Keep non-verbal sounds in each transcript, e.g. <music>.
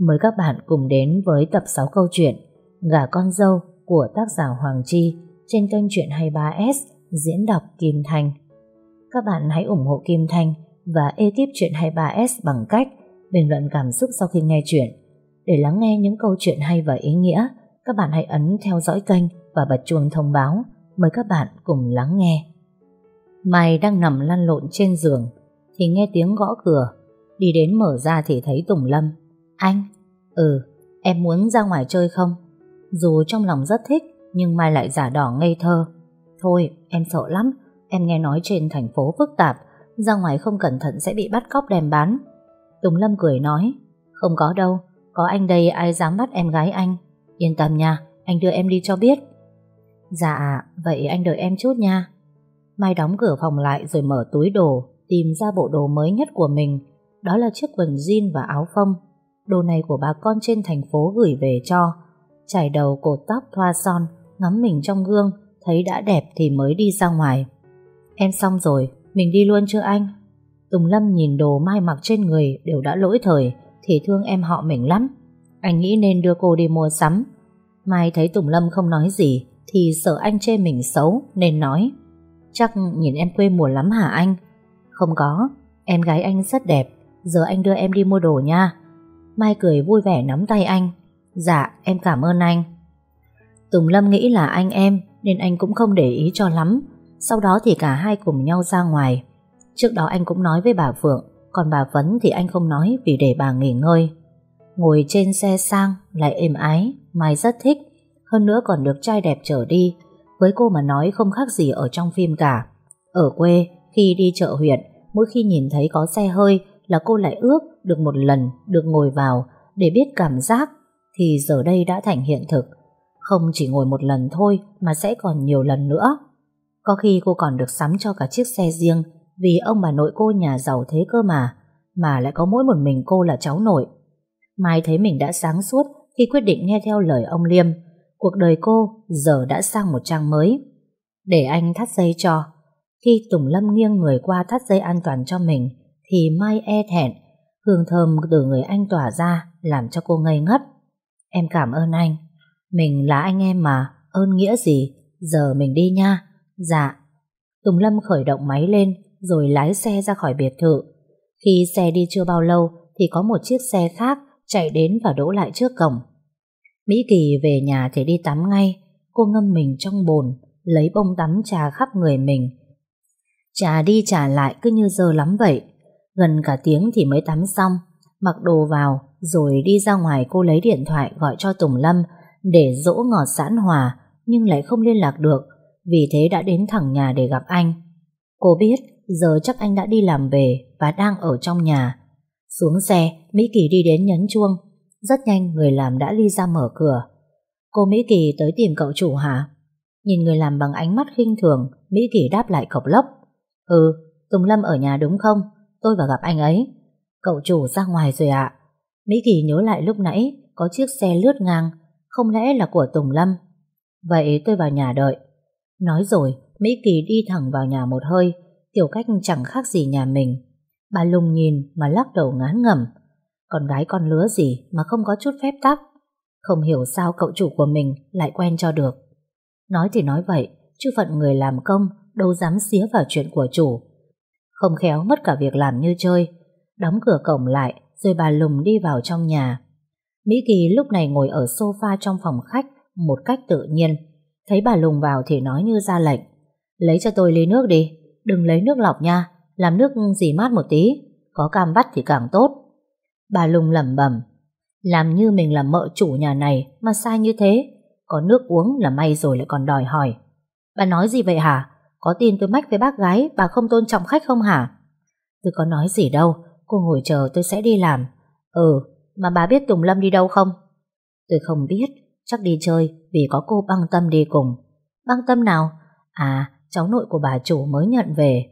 Mời các bạn cùng đến với tập 6 câu chuyện Gà con dâu của tác giả Hoàng Chi trên kênh Chuyện 23S diễn đọc Kim Thanh. Các bạn hãy ủng hộ Kim Thanh và ekip Chuyện 23S bằng cách bình luận cảm xúc sau khi nghe chuyện. Để lắng nghe những câu chuyện hay và ý nghĩa, các bạn hãy ấn theo dõi kênh và bật chuông thông báo. Mời các bạn cùng lắng nghe. Mai đang nằm lăn lộn trên giường thì nghe tiếng gõ cửa. Đi đến mở ra thì thấy Tùng Lâm. Anh? Ừ, em muốn ra ngoài chơi không? Dù trong lòng rất thích, nhưng Mai lại giả đỏ ngây thơ. Thôi, em sợ lắm. Em nghe nói trên thành phố phức tạp, ra ngoài không cẩn thận sẽ bị bắt cóc đem bán. Tùng Lâm cười nói, không có đâu, có anh đây ai dám bắt em gái anh. Yên tâm nha, anh đưa em đi cho biết. Dạ, vậy anh đợi em chút nha. Mai đóng cửa phòng lại rồi mở túi đồ, tìm ra bộ đồ mới nhất của mình. Đó là chiếc quần jean và áo phông. Đồ này của bà con trên thành phố gửi về cho. Chải đầu cột tóc thoa son, ngắm mình trong gương, thấy đã đẹp thì mới đi ra ngoài. Em xong rồi, mình đi luôn chưa anh? Tùng Lâm nhìn đồ Mai mặc trên người đều đã lỗi thời, thì thương em họ mình lắm. Anh nghĩ nên đưa cô đi mua sắm. Mai thấy Tùng Lâm không nói gì, thì sợ anh chê mình xấu, nên nói. Chắc nhìn em quê mùa lắm hả anh? Không có, em gái anh rất đẹp, giờ anh đưa em đi mua đồ nha. Mai cười vui vẻ nắm tay anh. Dạ, em cảm ơn anh. Tùng Lâm nghĩ là anh em, nên anh cũng không để ý cho lắm. Sau đó thì cả hai cùng nhau ra ngoài. Trước đó anh cũng nói với bà Phượng, còn bà Vấn thì anh không nói vì để bà nghỉ ngơi. Ngồi trên xe sang, lại êm ái, Mai rất thích. Hơn nữa còn được trai đẹp trở đi. Với cô mà nói không khác gì ở trong phim cả. Ở quê, khi đi chợ huyện, mỗi khi nhìn thấy có xe hơi là cô lại ước được một lần được ngồi vào để biết cảm giác thì giờ đây đã thành hiện thực. Không chỉ ngồi một lần thôi mà sẽ còn nhiều lần nữa. Có khi cô còn được sắm cho cả chiếc xe riêng vì ông bà nội cô nhà giàu thế cơ mà, mà lại có mỗi một mình cô là cháu nội. Mai thấy mình đã sáng suốt khi quyết định nghe theo lời ông Liêm. Cuộc đời cô giờ đã sang một trang mới. Để anh thắt dây cho. Khi Tùng Lâm nghiêng người qua thắt dây an toàn cho mình, thì Mai e thẹn. Hương thơm từ người anh tỏa ra làm cho cô ngây ngất. Em cảm ơn anh. Mình là anh em mà, ơn nghĩa gì? Giờ mình đi nha. Dạ. Tùng Lâm khởi động máy lên rồi lái xe ra khỏi biệt thự. Khi xe đi chưa bao lâu thì có một chiếc xe khác chạy đến và đỗ lại trước cổng. Mỹ Kỳ về nhà thì đi tắm ngay. Cô ngâm mình trong bồn, lấy bông tắm trà khắp người mình. Trà đi trà lại cứ như dơ lắm vậy. Gần cả tiếng thì mới tắm xong, mặc đồ vào, rồi đi ra ngoài cô lấy điện thoại gọi cho Tùng Lâm để dỗ ngọt sẵn hòa, nhưng lại không liên lạc được, vì thế đã đến thẳng nhà để gặp anh. Cô biết giờ chắc anh đã đi làm về và đang ở trong nhà. Xuống xe, Mỹ Kỳ đi đến nhấn chuông. Rất nhanh người làm đã đi ra mở cửa. Cô Mỹ Kỳ tới tìm cậu chủ hả? Nhìn người làm bằng ánh mắt khinh thường, Mỹ Kỳ đáp lại cộc lốc. Ừ, Tùng Lâm ở nhà đúng không? Tôi vào gặp anh ấy. Cậu chủ ra ngoài rồi ạ. Mỹ Kỳ nhớ lại lúc nãy có chiếc xe lướt ngang, không lẽ là của Tùng Lâm? Vậy tôi vào nhà đợi. Nói rồi, Mỹ Kỳ đi thẳng vào nhà một hơi, tiểu cách chẳng khác gì nhà mình. Bà lùng nhìn mà lắc đầu ngán ngẩm. Con gái con lứa gì mà không có chút phép tắc. Không hiểu sao cậu chủ của mình lại quen cho được. Nói thì nói vậy, chứ phận người làm công đâu dám xía vào chuyện của chủ. Không khéo mất cả việc làm như chơi. Đóng cửa cổng lại, rồi bà lùng đi vào trong nhà. Mỹ Kỳ lúc này ngồi ở sofa trong phòng khách một cách tự nhiên. Thấy bà lùng vào thì nói như ra lệnh. Lấy cho tôi ly nước đi, đừng lấy nước lọc nha, làm nước gì mát một tí, có cam vắt thì càng tốt. Bà lùng lẩm bẩm, làm như mình là mợ chủ nhà này mà sai như thế, có nước uống là may rồi lại còn đòi hỏi. Bà nói gì vậy hả? Có tin tôi mách với bác gái bà không tôn trọng khách không hả? Tôi có nói gì đâu, cô ngồi chờ tôi sẽ đi làm. Ừ, mà bà biết Tùng Lâm đi đâu không? Tôi không biết, chắc đi chơi vì có cô băng tâm đi cùng. Băng tâm nào? À, cháu nội của bà chủ mới nhận về.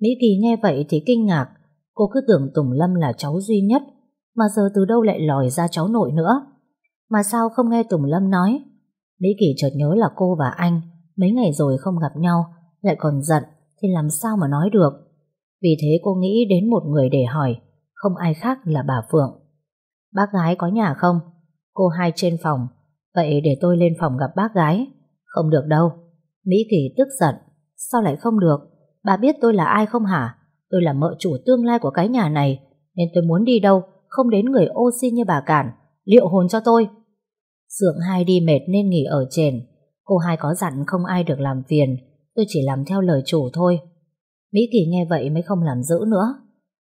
Mỹ Kỳ nghe vậy thì kinh ngạc, cô cứ tưởng Tùng Lâm là cháu duy nhất, mà giờ từ đâu lại lòi ra cháu nội nữa. Mà sao không nghe Tùng Lâm nói? Mỹ Kỳ chợt nhớ là cô và anh mấy ngày rồi không gặp nhau, lại còn giận thì làm sao mà nói được. Vì thế cô nghĩ đến một người để hỏi, không ai khác là bà Phượng. Bác gái có nhà không? Cô hai trên phòng. Vậy để tôi lên phòng gặp bác gái. Không được đâu. Mỹ Kỳ tức giận. Sao lại không được? Bà biết tôi là ai không hả? Tôi là mợ chủ tương lai của cái nhà này. Nên tôi muốn đi đâu, không đến người ô xin như bà cản. Liệu hồn cho tôi. Dượng hai đi mệt nên nghỉ ở trên. Cô hai có dặn không ai được làm phiền. Tôi chỉ làm theo lời chủ thôi. Mỹ Kỳ nghe vậy mới không làm giữ nữa.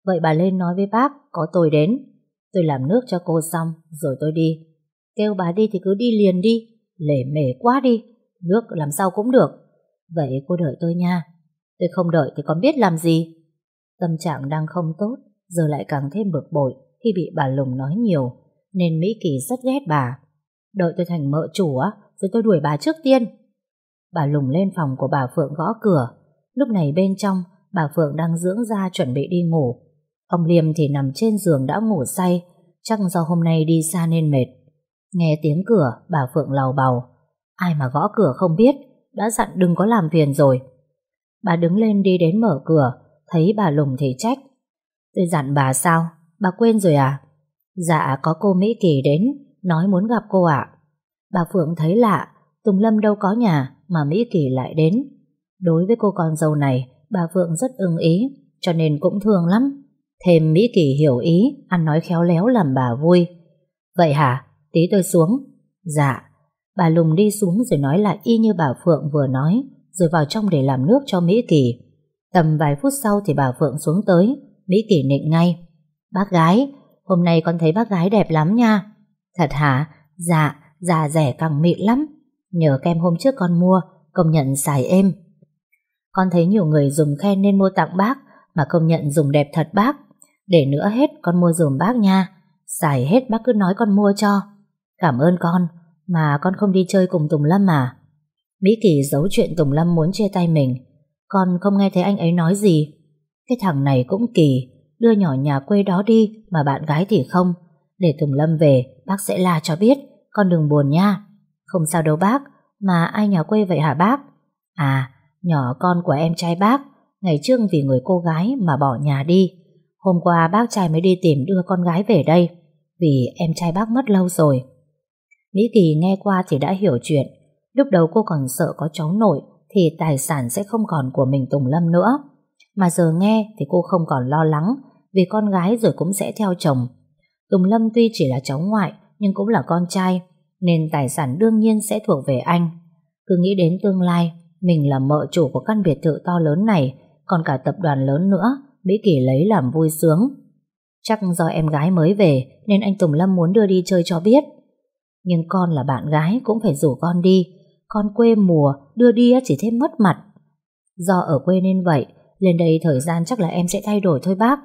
Vậy bà lên nói với bác, có tôi đến. Tôi làm nước cho cô xong, rồi tôi đi. Kêu bà đi thì cứ đi liền đi. Lể mề quá đi. Nước làm sao cũng được. Vậy cô đợi tôi nha. Tôi không đợi thì còn biết làm gì. Tâm trạng đang không tốt, giờ lại càng thêm bực bội khi bị bà Lùng nói nhiều, nên Mỹ Kỳ rất ghét bà. Đợi tôi thành mợ chủ á, rồi tôi đuổi bà trước tiên. Bà Lùng lên phòng của bà Phượng gõ cửa. Lúc này bên trong, bà Phượng đang dưỡng ra chuẩn bị đi ngủ. Ông Liêm thì nằm trên giường đã ngủ say, chắc do hôm nay đi xa nên mệt. Nghe tiếng cửa, bà Phượng lào bào. Ai mà gõ cửa không biết, đã dặn đừng có làm phiền rồi. Bà đứng lên đi đến mở cửa, thấy bà Lùng thì trách. Tôi dặn bà sao? Bà quên rồi à? Dạ có cô Mỹ Kỳ đến, nói muốn gặp cô ạ. Bà Phượng thấy lạ, Tùng Lâm đâu có nhà mà Mỹ Kỳ lại đến. Đối với cô con dâu này, bà Phượng rất ưng ý, cho nên cũng thương lắm. Thêm Mỹ Kỳ hiểu ý, ăn nói khéo léo làm bà vui. Vậy hả? Tí tôi xuống. Dạ. Bà Lùng đi xuống rồi nói lại y như bà Phượng vừa nói, rồi vào trong để làm nước cho Mỹ Kỳ. Tầm vài phút sau thì bà Phượng xuống tới, Mỹ Kỳ nịnh ngay. Bác gái, hôm nay con thấy bác gái đẹp lắm nha. Thật hả? Dạ, già rẻ càng mịn lắm. Nhờ kem hôm trước con mua, công nhận xài êm. Con thấy nhiều người dùng khen nên mua tặng bác, mà công nhận dùng đẹp thật bác. Để nữa hết con mua dùm bác nha. Xài hết bác cứ nói con mua cho. Cảm ơn con, mà con không đi chơi cùng Tùng Lâm à? Mỹ Kỳ giấu chuyện Tùng Lâm muốn chia tay mình. Con không nghe thấy anh ấy nói gì. Cái thằng này cũng kỳ, đưa nhỏ nhà quê đó đi mà bạn gái thì không. Để Tùng Lâm về, bác sẽ la cho biết, con đừng buồn nha. Không sao đâu bác, mà ai nhà quê vậy hả bác? À, nhỏ con của em trai bác, ngày trước vì người cô gái mà bỏ nhà đi. Hôm qua bác trai mới đi tìm đưa con gái về đây, vì em trai bác mất lâu rồi. Mỹ Kỳ nghe qua thì đã hiểu chuyện. Lúc đầu cô còn sợ có cháu nội thì tài sản sẽ không còn của mình Tùng Lâm nữa. Mà giờ nghe thì cô không còn lo lắng vì con gái rồi cũng sẽ theo chồng. Tùng Lâm tuy chỉ là cháu ngoại nhưng cũng là con trai nên tài sản đương nhiên sẽ thuộc về anh. Cứ nghĩ đến tương lai mình là mợ chủ của căn biệt thự to lớn này còn cả tập đoàn lớn nữa Mỹ Kỳ lấy làm vui sướng. Chắc do em gái mới về nên anh Tùng Lâm muốn đưa đi chơi cho biết. Nhưng con là bạn gái cũng phải rủ con đi. Con quê mùa, đưa đi chỉ thêm mất mặt. Do ở quê nên vậy, lên đây thời gian chắc là em sẽ thay đổi thôi bác.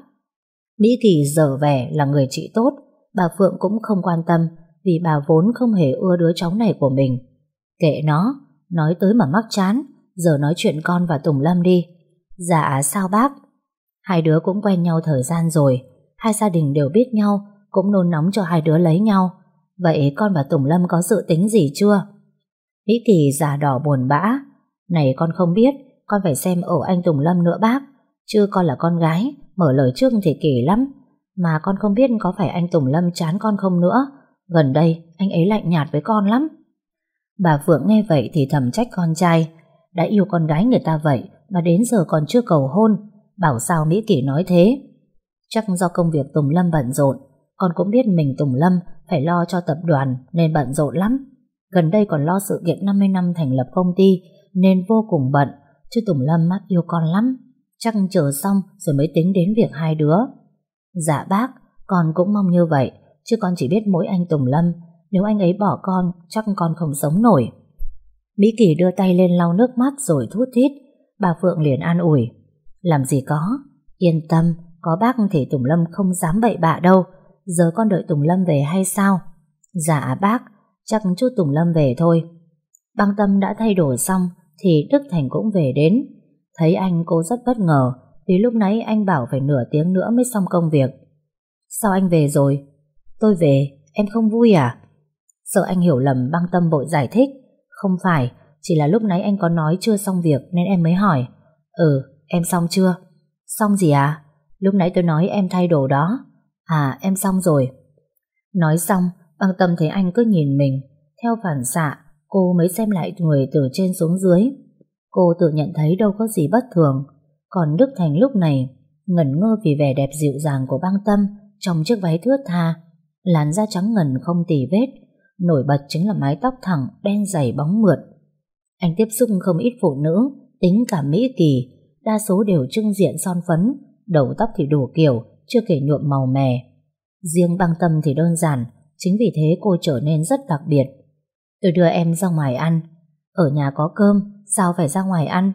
Mỹ Kỳ dở vẻ là người chị tốt, bà Phượng cũng không quan tâm vì bà vốn không hề ưa đứa cháu này của mình. Kệ nó, nói tới mà mắc chán, giờ nói chuyện con và Tùng Lâm đi. Dạ sao bác? Hai đứa cũng quen nhau thời gian rồi, hai gia đình đều biết nhau, cũng nôn nóng cho hai đứa lấy nhau. Vậy con và Tùng Lâm có dự tính gì chưa? Mỹ Kỳ già đỏ buồn bã. Này con không biết, con phải xem ở anh Tùng Lâm nữa bác. Chứ con là con gái, mở lời trước thì kỳ lắm. Mà con không biết có phải anh Tùng Lâm chán con không nữa. Gần đây, anh ấy lạnh nhạt với con lắm. Bà Phượng nghe vậy thì thầm trách con trai. Đã yêu con gái người ta vậy, mà đến giờ còn chưa cầu hôn. Bảo sao Mỹ Kỳ nói thế? Chắc do công việc Tùng Lâm bận rộn. Con cũng biết mình Tùng Lâm phải lo cho tập đoàn nên bận rộn lắm. Gần đây còn lo sự kiện 50 năm thành lập công ty nên vô cùng bận, chứ Tùng Lâm mắt yêu con lắm. Chắc chờ xong rồi mới tính đến việc hai đứa. Dạ bác, con cũng mong như vậy, chứ con chỉ biết mỗi anh Tùng Lâm, nếu anh ấy bỏ con, chắc con không sống nổi. Mỹ Kỳ đưa tay lên lau nước mắt rồi thút thít, bà Phượng liền an ủi. Làm gì có, yên tâm, có bác thì Tùng Lâm không dám bậy bạ đâu, giờ con đợi Tùng Lâm về hay sao? Dạ bác, chắc chút Tùng Lâm về thôi. Băng tâm đã thay đổi xong thì Đức Thành cũng về đến. Thấy anh cô rất bất ngờ vì lúc nãy anh bảo phải nửa tiếng nữa mới xong công việc. Sao anh về rồi? Tôi về, em không vui à? Sợ anh hiểu lầm băng tâm bội giải thích. Không phải, chỉ là lúc nãy anh có nói chưa xong việc nên em mới hỏi. Ừ, em xong chưa? Xong gì à? Lúc nãy tôi nói em thay đồ đó. À, em xong rồi. Nói xong, băng tâm thấy anh cứ nhìn mình. Theo phản xạ, cô mới xem lại người từ trên xuống dưới. Cô tự nhận thấy đâu có gì bất thường. Còn Đức Thành lúc này ngẩn ngơ vì vẻ đẹp dịu dàng của băng tâm trong chiếc váy thướt tha, làn da trắng ngần không tì vết, nổi bật chính là mái tóc thẳng, đen dày bóng mượt. Anh tiếp xúc không ít phụ nữ, tính cả Mỹ Kỳ, đa số đều trưng diện son phấn, đầu tóc thì đủ kiểu, chưa kể nhuộm màu mè. Riêng băng tâm thì đơn giản, chính vì thế cô trở nên rất đặc biệt. Tôi đưa em ra ngoài ăn, ở nhà có cơm, sao phải ra ngoài ăn?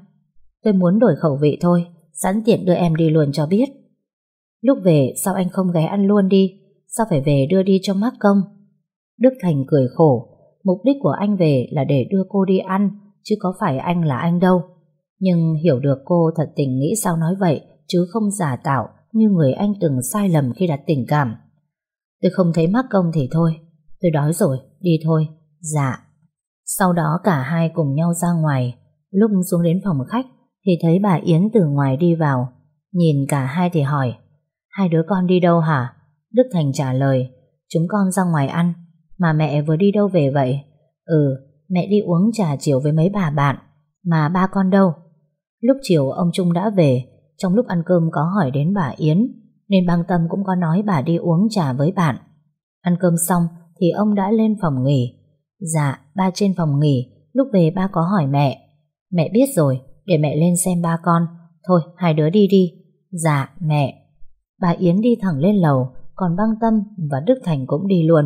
Tôi muốn đổi khẩu vị thôi, sẵn tiện đưa em đi luôn cho biết. Lúc về sao anh không ghé ăn luôn đi, sao phải về đưa đi cho mắc công? Đức Thành cười khổ, mục đích của anh về là để đưa cô đi ăn, chứ có phải anh là anh đâu. Nhưng hiểu được cô thật tình nghĩ sao nói vậy, chứ không giả tạo như người anh từng sai lầm khi đặt tình cảm. Tôi không thấy mắc công thì thôi, tôi đói rồi, đi thôi. Dạ. Sau đó cả hai cùng nhau ra ngoài, lúc xuống đến phòng khách thì thấy bà Yến từ ngoài đi vào. Nhìn cả hai thì hỏi, hai đứa con đi đâu hả? Đức Thành trả lời, chúng con ra ngoài ăn, mà mẹ vừa đi đâu về vậy? Ừ, mẹ đi uống trà chiều với mấy bà bạn, mà ba con đâu? Lúc chiều ông Trung đã về, trong lúc ăn cơm có hỏi đến bà Yến, nên băng tâm cũng có nói bà đi uống trà với bạn. Ăn cơm xong thì ông đã lên phòng nghỉ. Dạ, ba trên phòng nghỉ, lúc về ba có hỏi mẹ. Mẹ biết rồi, để mẹ lên xem ba con. Thôi, hai đứa đi đi. Dạ, mẹ. Bà Yến đi thẳng lên lầu, còn băng tâm và Đức Thành cũng đi luôn.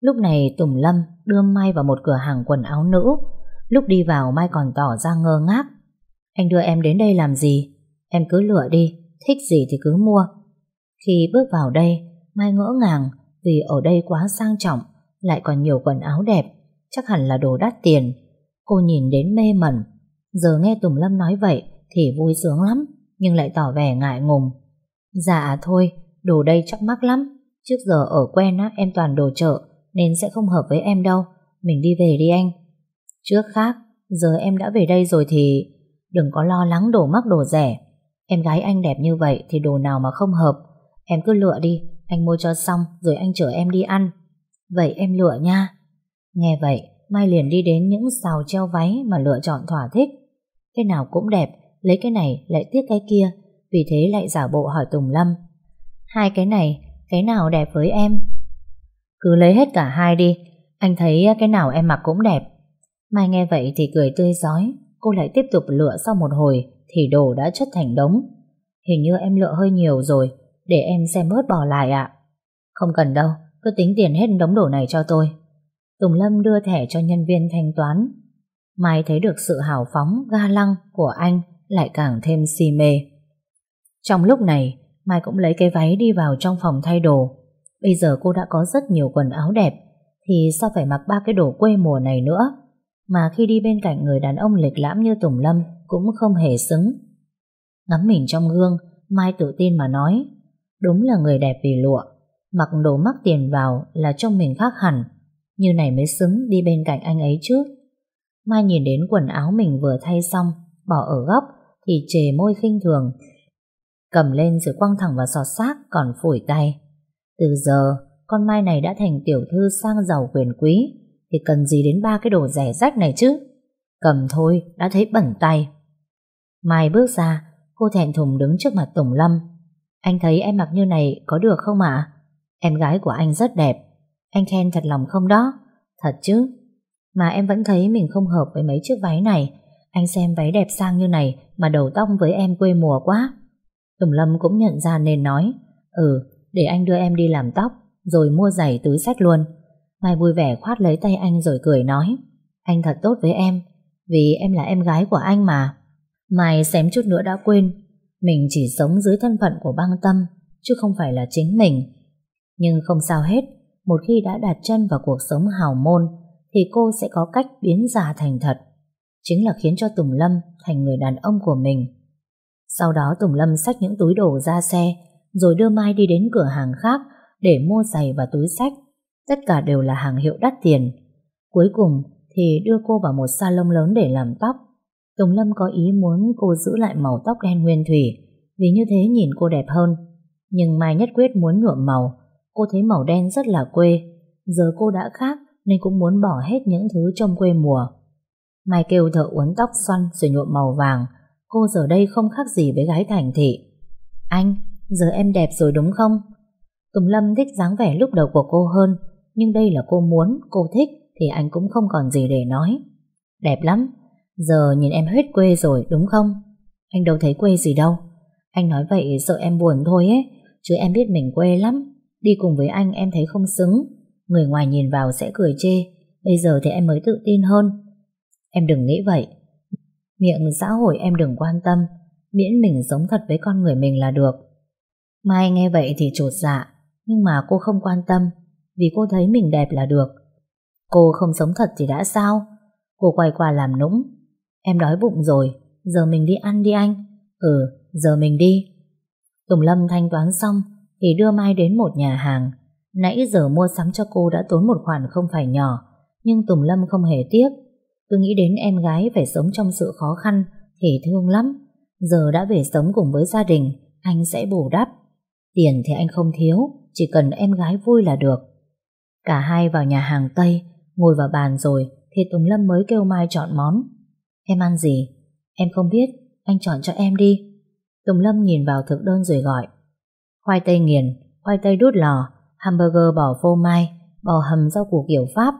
Lúc này Tùng Lâm đưa Mai vào một cửa hàng quần áo nữ. Lúc đi vào Mai còn tỏ ra ngơ ngác. Anh đưa em đến đây làm gì? Em cứ lựa đi, thích gì thì cứ mua. Khi bước vào đây, Mai ngỡ ngàng vì ở đây quá sang trọng, lại còn nhiều quần áo đẹp, chắc hẳn là đồ đắt tiền. Cô nhìn đến mê mẩn. Giờ nghe Tùng Lâm nói vậy thì vui sướng lắm, nhưng lại tỏ vẻ ngại ngùng. Dạ thôi, đồ đây chắc mắc lắm. Trước giờ ở quen á, em toàn đồ chợ, nên sẽ không hợp với em đâu. Mình đi về đi anh. Trước khác, giờ em đã về đây rồi thì đừng có lo lắng đồ mắc đồ rẻ. Em gái anh đẹp như vậy thì đồ nào mà không hợp. Em cứ lựa đi, anh mua cho xong rồi anh chở em đi ăn. Vậy em lựa nha. Nghe vậy, Mai liền đi đến những xào treo váy mà lựa chọn thỏa thích. Cái nào cũng đẹp, lấy cái này lại tiếc cái kia, vì thế lại giả bộ hỏi Tùng Lâm. Hai cái này, cái nào đẹp với em? Cứ lấy hết cả hai đi, anh thấy cái nào em mặc cũng đẹp. Mai nghe vậy thì cười tươi giói, cô lại tiếp tục lựa sau một hồi thì đồ đã chất thành đống. Hình như em lựa hơi nhiều rồi, để em xem bớt bỏ lại ạ. Không cần đâu, cứ tính tiền hết đống đồ này cho tôi. Tùng Lâm đưa thẻ cho nhân viên thanh toán. Mai thấy được sự hào phóng, ga lăng của anh lại càng thêm si mê. Trong lúc này, Mai cũng lấy cái váy đi vào trong phòng thay đồ. Bây giờ cô đã có rất nhiều quần áo đẹp, thì sao phải mặc ba cái đồ quê mùa này nữa? Mà khi đi bên cạnh người đàn ông lịch lãm như Tùng Lâm cũng không hề xứng. Ngắm mình trong gương, Mai tự tin mà nói, đúng là người đẹp vì lụa, mặc đồ mắc tiền vào là trông mình khác hẳn, như này mới xứng đi bên cạnh anh ấy trước. Mai nhìn đến quần áo mình vừa thay xong, bỏ ở góc, thì chề môi khinh thường. Cầm lên rồi quăng thẳng vào sọt xác còn phủi tay. Từ giờ, con Mai này đã thành tiểu thư sang giàu quyền quý, thì cần gì đến ba cái đồ rẻ rách này chứ? Cầm thôi, đã thấy bẩn tay. Mai bước ra, cô thẹn thùng đứng trước mặt Tùng Lâm. Anh thấy em mặc như này có được không ạ? Em gái của anh rất đẹp. Anh khen thật lòng không đó? Thật chứ. Mà em vẫn thấy mình không hợp với mấy chiếc váy này. Anh xem váy đẹp sang như này mà đầu tóc với em quê mùa quá. Tùng Lâm cũng nhận ra nên nói Ừ, để anh đưa em đi làm tóc rồi mua giày túi sách luôn. Mai vui vẻ khoát lấy tay anh rồi cười nói Anh thật tốt với em vì em là em gái của anh mà. Mai xém chút nữa đã quên mình chỉ sống dưới thân phận của băng tâm chứ không phải là chính mình. Nhưng không sao hết một khi đã đặt chân vào cuộc sống hào môn thì cô sẽ có cách biến giả thành thật. Chính là khiến cho Tùng Lâm thành người đàn ông của mình. Sau đó Tùng Lâm xách những túi đồ ra xe, rồi đưa Mai đi đến cửa hàng khác để mua giày và túi sách. Tất cả đều là hàng hiệu đắt tiền. Cuối cùng thì đưa cô vào một salon lớn để làm tóc. Tùng Lâm có ý muốn cô giữ lại màu tóc đen nguyên thủy, vì như thế nhìn cô đẹp hơn. Nhưng Mai nhất quyết muốn nhuộm màu Cô thấy màu đen rất là quê Giờ cô đã khác Nên cũng muốn bỏ hết những thứ trong quê mùa Mai kêu thợ uốn tóc xoăn Rồi nhuộm màu vàng Cô giờ đây không khác gì với gái thành thị. Anh, giờ em đẹp rồi đúng không? Tùng Lâm thích dáng vẻ lúc đầu của cô hơn Nhưng đây là cô muốn, cô thích Thì anh cũng không còn gì để nói. Đẹp lắm Giờ nhìn em hết quê rồi đúng không? Anh đâu thấy quê gì đâu. Anh nói vậy sợ em buồn thôi ấy Chứ em biết mình quê lắm. Đi cùng với anh em thấy không xứng. Người ngoài nhìn vào sẽ cười chê Bây giờ thì em mới tự tin hơn. Em đừng nghĩ vậy. Miệng xã hội em đừng quan tâm, Miễn mình sống thật với con người mình là được. Mai nghe vậy thì trột dạ Nhưng mà cô không quan tâm, Vì cô thấy mình đẹp là được. Cô không sống thật thì đã sao? Cô quay qua làm nũng. Em đói bụng rồi, Giờ mình đi ăn đi anh. Ừ giờ mình đi. Tùng Lâm thanh toán xong Thì đưa Mai đến một nhà hàng. Nãy giờ mua sắm cho cô đã tốn một khoản không phải nhỏ, Nhưng Tùng Lâm không hề tiếc. Cứ nghĩ đến em gái phải sống trong sự khó khăn Thì thương lắm. Giờ đã về sống cùng với gia đình Anh sẽ bù đắp. Tiền thì anh không thiếu Chỉ cần em gái vui là được. Cả hai vào nhà hàng Tây Ngồi vào bàn rồi Thì Tùng Lâm mới kêu Mai chọn món. Em ăn gì? Em không biết Anh chọn cho em đi. Tùng Lâm nhìn vào thực đơn rồi gọi. Khoai tây nghiền, khoai tây đút lò Hamburger bò phô mai Bò hầm rau củ kiểu Pháp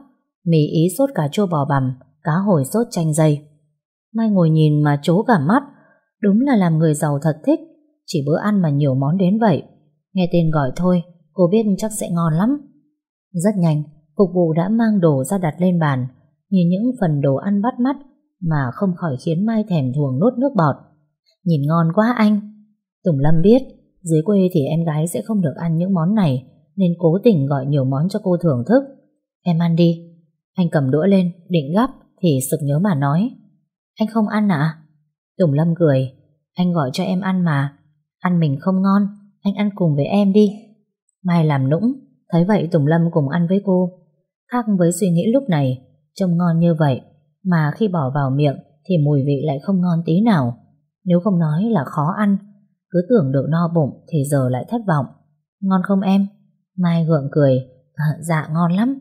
Mì ý sốt cà chua bò bằm. Cá hồi sốt chanh dây. Mai ngồi nhìn mà chố cả mắt, Đúng là làm người giàu thật thích, Chỉ bữa ăn mà nhiều món đến vậy. Nghe tên gọi thôi, Cô biết chắc sẽ ngon lắm. Rất nhanh, Phục vụ đã mang đồ ra đặt lên bàn, Nhìn những phần đồ ăn bắt mắt Mà không khỏi khiến Mai thèm thuồng nốt nước bọt. Nhìn ngon quá anh. Tùng Lâm biết, Dưới quê thì em gái sẽ không được ăn những món này, Nên cố tình gọi nhiều món cho cô thưởng thức. Em ăn đi. Anh cầm đũa lên, định gắp. Thì sực nhớ mà nói. Anh không ăn à Tùng Lâm cười. Anh gọi cho em ăn mà. Ăn mình không ngon Anh ăn cùng với em đi. Mai làm nũng. Thấy vậy Tùng Lâm cùng ăn với cô. Khác với suy nghĩ lúc này Trông ngon như vậy Mà khi bỏ vào miệng Thì mùi vị lại không ngon tí nào. Nếu không nói là khó ăn. Cứ tưởng được no bụng Thì giờ lại thất vọng. Ngon không em? Mai gượng cười. À, Dạ ngon lắm.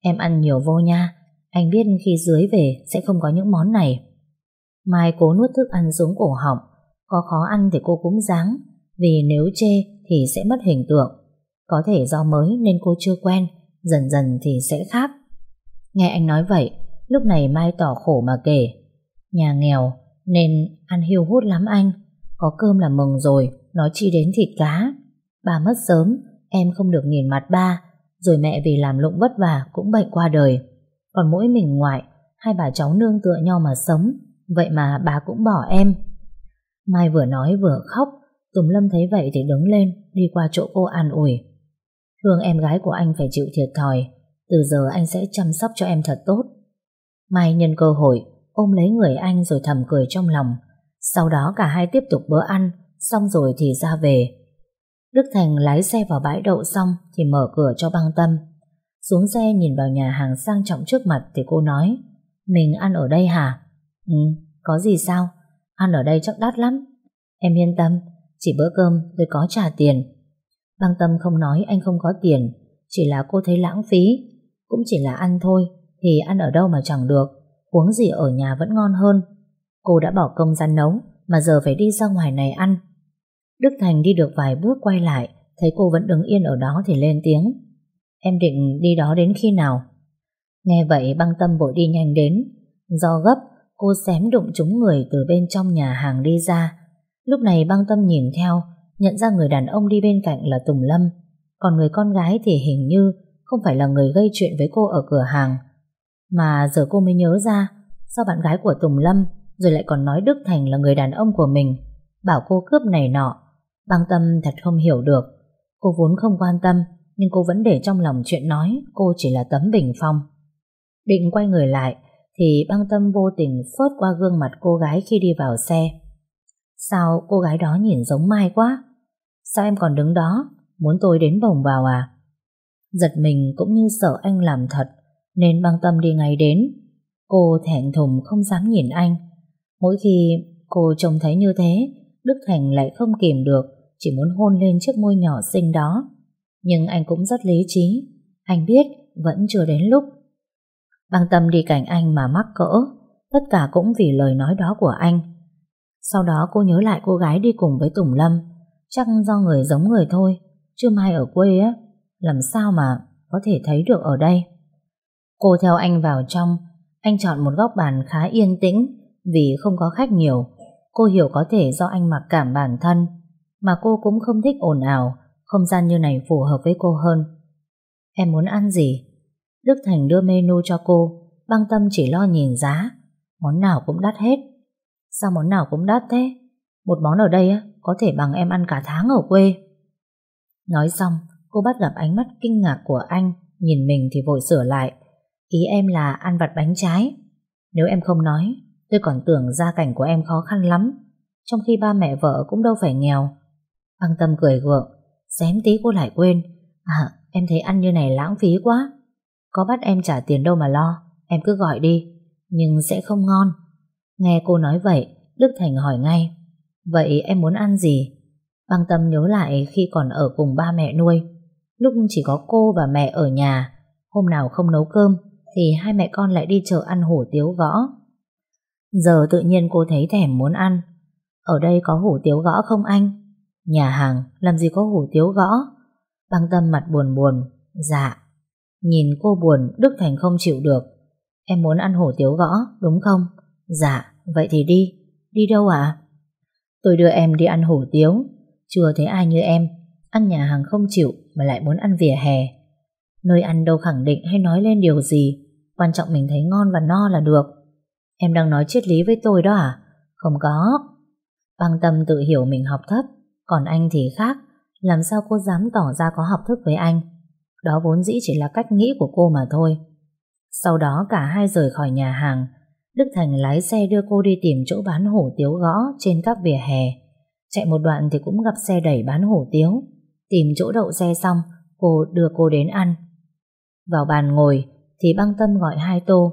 Em ăn nhiều vô nha. Anh biết khi dưới về sẽ không có những món này. Mai cố nuốt thức ăn xuống cổ họng. Có khó ăn thì cô cũng dáng Vì nếu chê thì sẽ mất hình tượng. Có thể do mới nên cô chưa quen, Dần dần thì sẽ khác. Nghe anh nói vậy, Lúc này Mai tỏ khổ mà kể. Nhà nghèo, nên ăn hiu hút lắm anh. Có cơm là mừng rồi Nói chi đến thịt cá. Bà mất sớm, Em không được nhìn mặt ba. Rồi mẹ vì làm lụng vất vả cũng bệnh qua đời. Còn mỗi mình ngoại, Hai bà cháu nương tựa nhau mà sống. Vậy mà bà cũng bỏ em. Mai vừa nói vừa khóc, Tùng Lâm thấy vậy thì đứng lên, Đi qua chỗ cô an ủi. Thương em gái của anh phải chịu thiệt thòi, Từ giờ anh sẽ chăm sóc cho em thật tốt. Mai nhân cơ hội, Ôm lấy người anh rồi thầm cười trong lòng. Sau đó cả hai tiếp tục bữa ăn, Xong rồi thì ra về. Đức Thành lái xe vào bãi đậu xong Thì mở cửa cho băng tâm. Xuống xe nhìn vào nhà hàng sang trọng trước mặt Thì cô nói Mình ăn ở đây hả Ừ, có gì sao? Ăn ở đây chắc đắt lắm. Em yên tâm, chỉ bữa cơm tôi có trả tiền. Băng tâm không nói anh không có tiền, chỉ là cô thấy lãng phí. Cũng chỉ là ăn thôi, thì ăn ở đâu mà chẳng được. Uống gì ở nhà vẫn ngon hơn. Cô đã bỏ công ra nấu, mà giờ phải đi ra ngoài này ăn. Đức Thành đi được vài bước quay lại, thấy cô vẫn đứng yên ở đó thì lên tiếng. Em định đi đó đến khi nào? Nghe vậy băng tâm vội đi nhanh đến. Do gấp Cô xém đụng trúng người từ bên trong nhà hàng đi ra. Lúc này băng tâm nhìn theo, nhận ra người đàn ông đi bên cạnh là Tùng Lâm. Còn người con gái thì hình như không phải là người gây chuyện với cô ở cửa hàng. Mà giờ cô mới nhớ ra, sao bạn gái của Tùng Lâm rồi lại còn nói Đức Thành là người đàn ông của mình, bảo cô cướp này nọ. Băng tâm thật không hiểu được. Cô vốn không quan tâm, nhưng cô vẫn để trong lòng chuyện nói cô chỉ là tấm bình phong. Định quay người lại, thì băng tâm vô tình phớt qua gương mặt cô gái khi đi vào xe. Sao cô gái đó nhìn giống Mai quá? Sao em còn đứng đó? Muốn tôi đến bồng vào à? Giật mình cũng như sợ anh làm thật, nên băng tâm đi ngay đến. Cô thẹn thùng không dám nhìn anh. Mỗi khi cô trông thấy như thế, Đức Thành lại không kìm được, chỉ muốn hôn lên chiếc môi nhỏ xinh đó. Nhưng anh cũng rất lý trí. Anh biết, vẫn chưa đến lúc. Băng tâm đi cạnh anh mà mắc cỡ. Tất cả cũng vì lời nói đó của anh. Sau đó cô nhớ lại cô gái đi cùng với Tùng Lâm. Chắc do người giống người thôi. Chứ mai ở quê á. Làm sao mà có thể thấy được ở đây. Cô theo anh vào trong. Anh chọn một góc bàn khá yên tĩnh, vì không có khách nhiều. Cô hiểu có thể do anh mặc cảm bản thân, mà cô cũng không thích ồn ào không gian như này phù hợp với cô hơn. Em muốn ăn gì? Đức Thành đưa menu cho cô băng tâm chỉ lo nhìn giá món nào cũng đắt hết. Sao món nào cũng đắt thế? Một món ở đây có thể bằng em ăn cả tháng ở quê. Nói xong, cô bắt gặp ánh mắt kinh ngạc của anh, nhìn mình thì vội sửa lại. Ý em là ăn vặt bánh trái. Nếu em không nói, tôi còn tưởng gia cảnh của em khó khăn lắm, trong khi ba mẹ vợ cũng đâu phải nghèo. Băng tâm cười gượng, xém tí cô lại quên. À, em thấy ăn như này lãng phí quá. Có bắt em trả tiền đâu mà lo, em cứ gọi đi, nhưng sẽ không ngon. Nghe cô nói vậy, Đức Thành hỏi ngay, vậy em muốn ăn gì? Băng tâm nhớ lại khi còn ở cùng ba mẹ nuôi. Lúc chỉ có cô và mẹ ở nhà, hôm nào không nấu cơm, thì hai mẹ con lại đi chợ ăn hủ tiếu gõ. Giờ tự nhiên cô thấy thèm muốn ăn. Ở đây có hủ tiếu gõ không anh? Nhà hàng, làm gì có hủ tiếu gõ? Băng tâm mặt buồn buồn. Dạ. Nhìn cô buồn, Đức Thành không chịu được. Em muốn ăn hủ tiếu gõ, đúng không? Dạ, vậy thì đi. Đi đâu ạ? Tôi đưa em đi ăn hủ tiếu. Chưa thấy ai như em. Ăn nhà hàng không chịu mà lại muốn ăn vỉa hè. Nơi ăn đâu khẳng định hay nói lên điều gì. Quan trọng mình thấy ngon và no là được. Em đang nói triết lý với tôi đó à? Không có. Băng tâm tự hiểu mình học thấp, còn anh thì khác. Làm sao cô dám tỏ ra có học thức với anh? Đó vốn dĩ chỉ là cách nghĩ của cô mà thôi. Sau đó cả hai rời khỏi nhà hàng. Đức Thành lái xe đưa cô đi tìm chỗ bán hủ tiếu gõ trên các vỉa hè. Chạy một đoạn thì cũng gặp xe đẩy bán hủ tiếu. Tìm chỗ đậu xe xong, cô đưa cô đến ăn. Vào bàn ngồi, thì băng tâm gọi hai tô.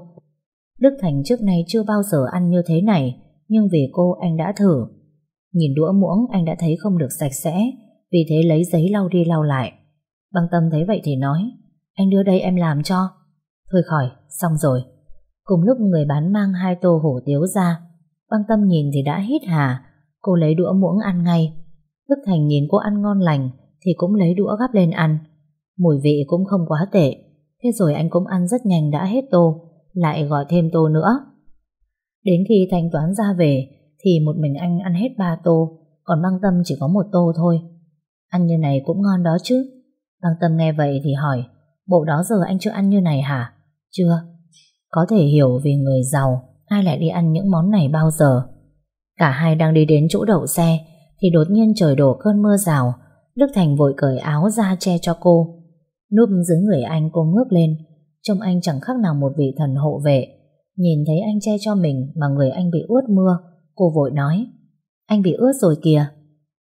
Đức Thành trước nay chưa bao giờ ăn như thế này, nhưng vì cô anh đã thử. Nhìn đũa muỗng anh đã thấy không được sạch sẽ, vì thế lấy giấy lau đi lau lại. Băng tâm thấy vậy thì nói, anh đưa đây em làm cho. Thôi khỏi, xong rồi. Cùng lúc người bán mang hai tô hủ tiếu ra, băng tâm nhìn thì đã hít hà, cô lấy đũa muỗng ăn ngay. Đức Thành nhìn cô ăn ngon lành, thì cũng lấy đũa gắp lên ăn. Mùi vị cũng không quá tệ, thế rồi anh cũng ăn rất nhanh đã hết tô, lại gọi thêm tô nữa. Đến khi thanh toán ra về, thì một mình anh ăn hết ba tô, còn băng tâm chỉ có một tô thôi. Ăn như này cũng ngon đó chứ. Băng tâm nghe vậy thì hỏi, bộ đó giờ anh chưa ăn như này hả? Chưa. Có thể hiểu vì người giàu, ai lại đi ăn những món này bao giờ. Cả hai đang đi đến chỗ đậu xe, thì đột nhiên trời đổ cơn mưa rào. Đức Thành vội cởi áo ra che cho cô. Núp dưới người anh cô ngước lên, trông anh chẳng khác nào một vị thần hộ vệ. Nhìn thấy anh che cho mình mà người anh bị ướt mưa, cô vội nói, anh bị ướt rồi kìa.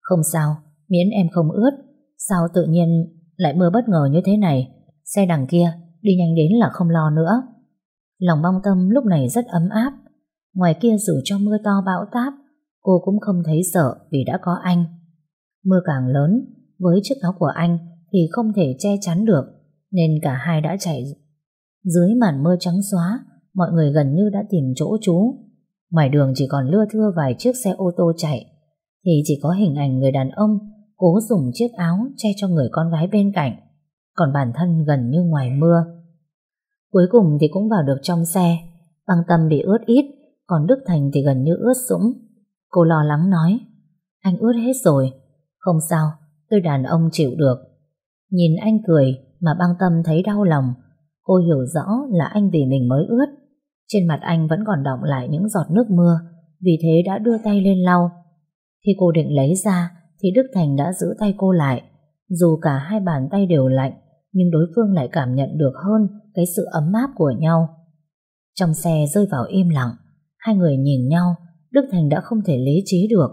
Không sao, miễn em không ướt, sao tự nhiên lại mưa bất ngờ như thế này, xe đằng kia đi nhanh đến là không lo nữa. Lòng bong tâm lúc này rất ấm áp, ngoài kia dù cho mưa to bão táp, cô cũng không thấy sợ vì đã có anh. Mưa càng lớn, với chiếc áo của anh thì không thể che chắn được, nên cả hai đã chạy. Dưới màn mưa trắng xóa, mọi người gần như đã tìm chỗ trú. Ngoài đường chỉ còn lưa thưa vài chiếc xe ô tô chạy, thì chỉ có hình ảnh người đàn ông cố dùng chiếc áo che cho người con gái bên cạnh, còn bản thân gần như ngoài mưa. Cuối cùng thì cũng vào được trong xe, băng tâm bị ướt ít, còn Đức Thành thì gần như ướt sũng. Cô lo lắng nói, anh ướt hết rồi, không sao, tôi đàn ông chịu được. Nhìn anh cười mà băng tâm thấy đau lòng, cô hiểu rõ là anh vì mình mới ướt. Trên mặt anh vẫn còn đọng lại những giọt nước mưa, vì thế đã đưa tay lên lau. Khi cô định lấy ra, thì Đức Thành đã giữ tay cô lại. Dù cả hai bàn tay đều lạnh, nhưng đối phương lại cảm nhận được hơn cái sự ấm áp của nhau. Trong xe rơi vào im lặng, hai người nhìn nhau, Đức Thành đã không thể lý trí được.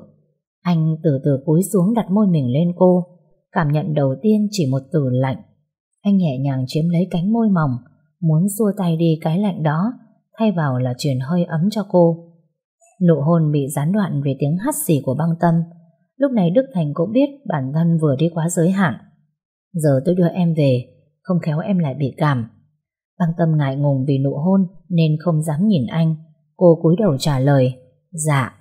Anh từ từ cúi xuống đặt môi mình lên cô, cảm nhận đầu tiên chỉ một từ lạnh. Anh nhẹ nhàng chiếm lấy cánh môi mỏng, muốn xua tay đi cái lạnh đó, thay vào là truyền hơi ấm cho cô. Nụ hôn bị gián đoạn vì tiếng hắt xì của băng tâm, Lúc này Đức Thành cũng biết bản thân vừa đi quá giới hạn. Giờ tôi đưa em về, không khéo em lại bị cảm. Băng tâm ngại ngùng vì nụ hôn nên không dám nhìn anh. Cô cúi đầu trả lời, dạ.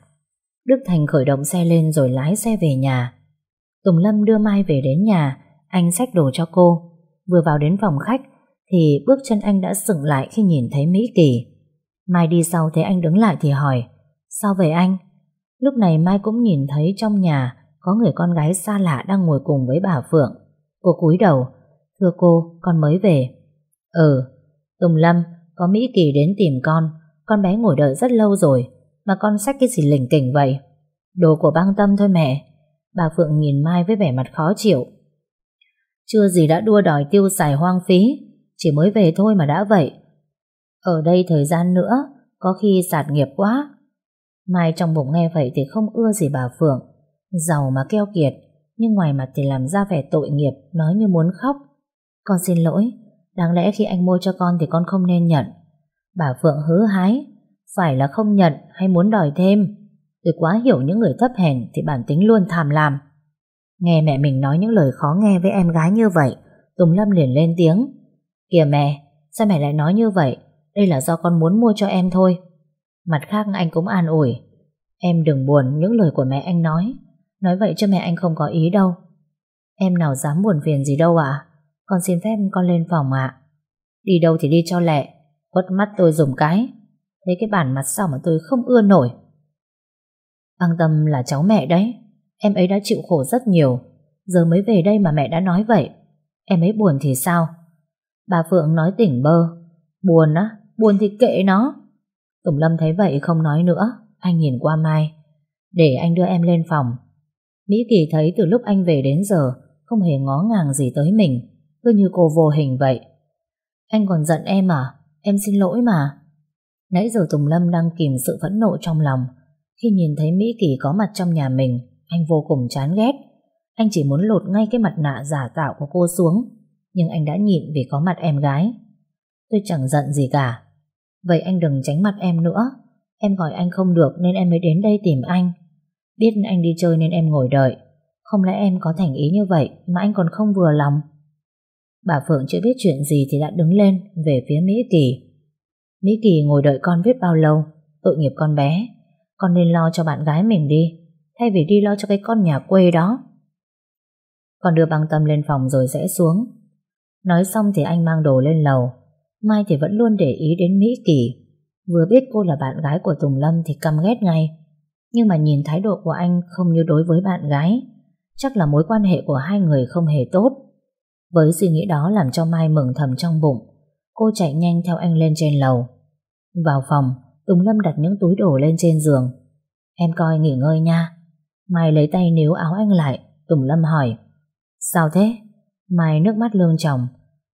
Đức Thành khởi động xe lên rồi lái xe về nhà. Tùng Lâm đưa Mai về đến nhà, anh xách đồ cho cô. Vừa vào đến phòng khách thì bước chân anh đã sững lại khi nhìn thấy Mỹ Kỳ. Mai đi sau thấy anh đứng lại thì hỏi, sao về anh? Lúc này Mai cũng nhìn thấy trong nhà có người con gái xa lạ đang ngồi cùng với bà Phượng. Cô cúi đầu, thưa cô, con mới về. Ừ, Tùng Lâm, có Mỹ Kỳ đến tìm con, con bé ngồi đợi rất lâu rồi, mà con xách cái gì lỉnh kỉnh vậy? Đồ của băng tâm thôi mẹ. Bà Phượng nhìn Mai với vẻ mặt khó chịu. Chưa gì đã đua đòi tiêu xài hoang phí, chỉ mới về thôi mà đã vậy. Ở đây thời gian nữa, có khi sạt nghiệp quá. Mai trong bụng nghe vậy thì không ưa gì bà Phượng. Giàu mà keo kiệt, nhưng ngoài mặt thì làm ra vẻ tội nghiệp, nói như muốn khóc. Con xin lỗi, đáng lẽ khi anh mua cho con thì con không nên nhận. Bà Phượng hứa hái, phải là không nhận hay muốn đòi thêm. Tôi quá hiểu những người thấp hèn thì bản tính luôn tham lam. Nghe mẹ mình nói những lời khó nghe với em gái như vậy, Tùng Lâm liền lên tiếng. Kìa mẹ, sao mẹ lại nói như vậy? Đây là do con muốn mua cho em thôi. Mặt khác, anh cũng an ủi. Em đừng buồn những lời của mẹ anh nói. Nói vậy cho mẹ anh không có ý đâu. Em nào dám buồn phiền gì đâu ạ. Con xin phép con lên phòng ạ. Đi đâu thì đi cho lẹ. Quất mắt tôi dùng cái. Thấy cái bản mặt sao mà tôi không ưa nổi. Băng tâm là cháu mẹ đấy. Em ấy đã chịu khổ rất nhiều. Giờ mới về đây mà mẹ đã nói vậy. Em ấy buồn thì sao? Bà Phượng nói tỉnh bơ. Buồn á? Buồn thì kệ nó. Tùng Lâm thấy vậy không nói nữa. Anh nhìn qua Mai. Để anh đưa em lên phòng. Mỹ Kỳ thấy từ lúc anh về đến giờ không hề ngó ngàng gì tới mình. Cứ như cô vô hình vậy. Anh còn giận em à? Em xin lỗi mà. Nãy giờ Tùng Lâm đang kìm sự phẫn nộ trong lòng. Khi nhìn thấy Mỹ Kỳ có mặt trong nhà mình, anh vô cùng chán ghét. Anh chỉ muốn lột ngay cái mặt nạ giả tạo của cô xuống. Nhưng anh đã nhịn vì có mặt em gái. Tôi chẳng giận gì cả. Vậy anh đừng tránh mặt em nữa. Em gọi anh không được nên em mới đến đây tìm anh. Biết anh đi chơi nên em ngồi đợi. Không lẽ em có thành ý như vậy mà anh còn không vừa lòng? Bà Phượng chưa biết chuyện gì thì đã đứng lên về phía Mỹ Kỳ. Mỹ Kỳ ngồi đợi con biết bao lâu, tội nghiệp con bé. Con nên lo cho bạn gái mình đi, thay vì đi lo cho cái con nhà quê đó. Con đưa băng tâm lên phòng rồi sẽ xuống. Nói xong thì anh mang đồ lên lầu. Mai thì vẫn luôn để ý đến Mỹ Kỳ. Vừa biết cô là bạn gái của Tùng Lâm thì căm ghét ngay. Nhưng mà nhìn thái độ của anh không như đối với bạn gái. Chắc là mối quan hệ của hai người không hề tốt. Với suy nghĩ đó làm cho Mai mừng thầm trong bụng. Cô chạy nhanh theo anh lên trên lầu. Vào phòng, Tùng Lâm đặt những túi đồ lên trên giường. Em coi nghỉ ngơi nha. Mai lấy tay níu áo anh lại. Tùng Lâm hỏi. Sao thế? Mai nước mắt lương chồng.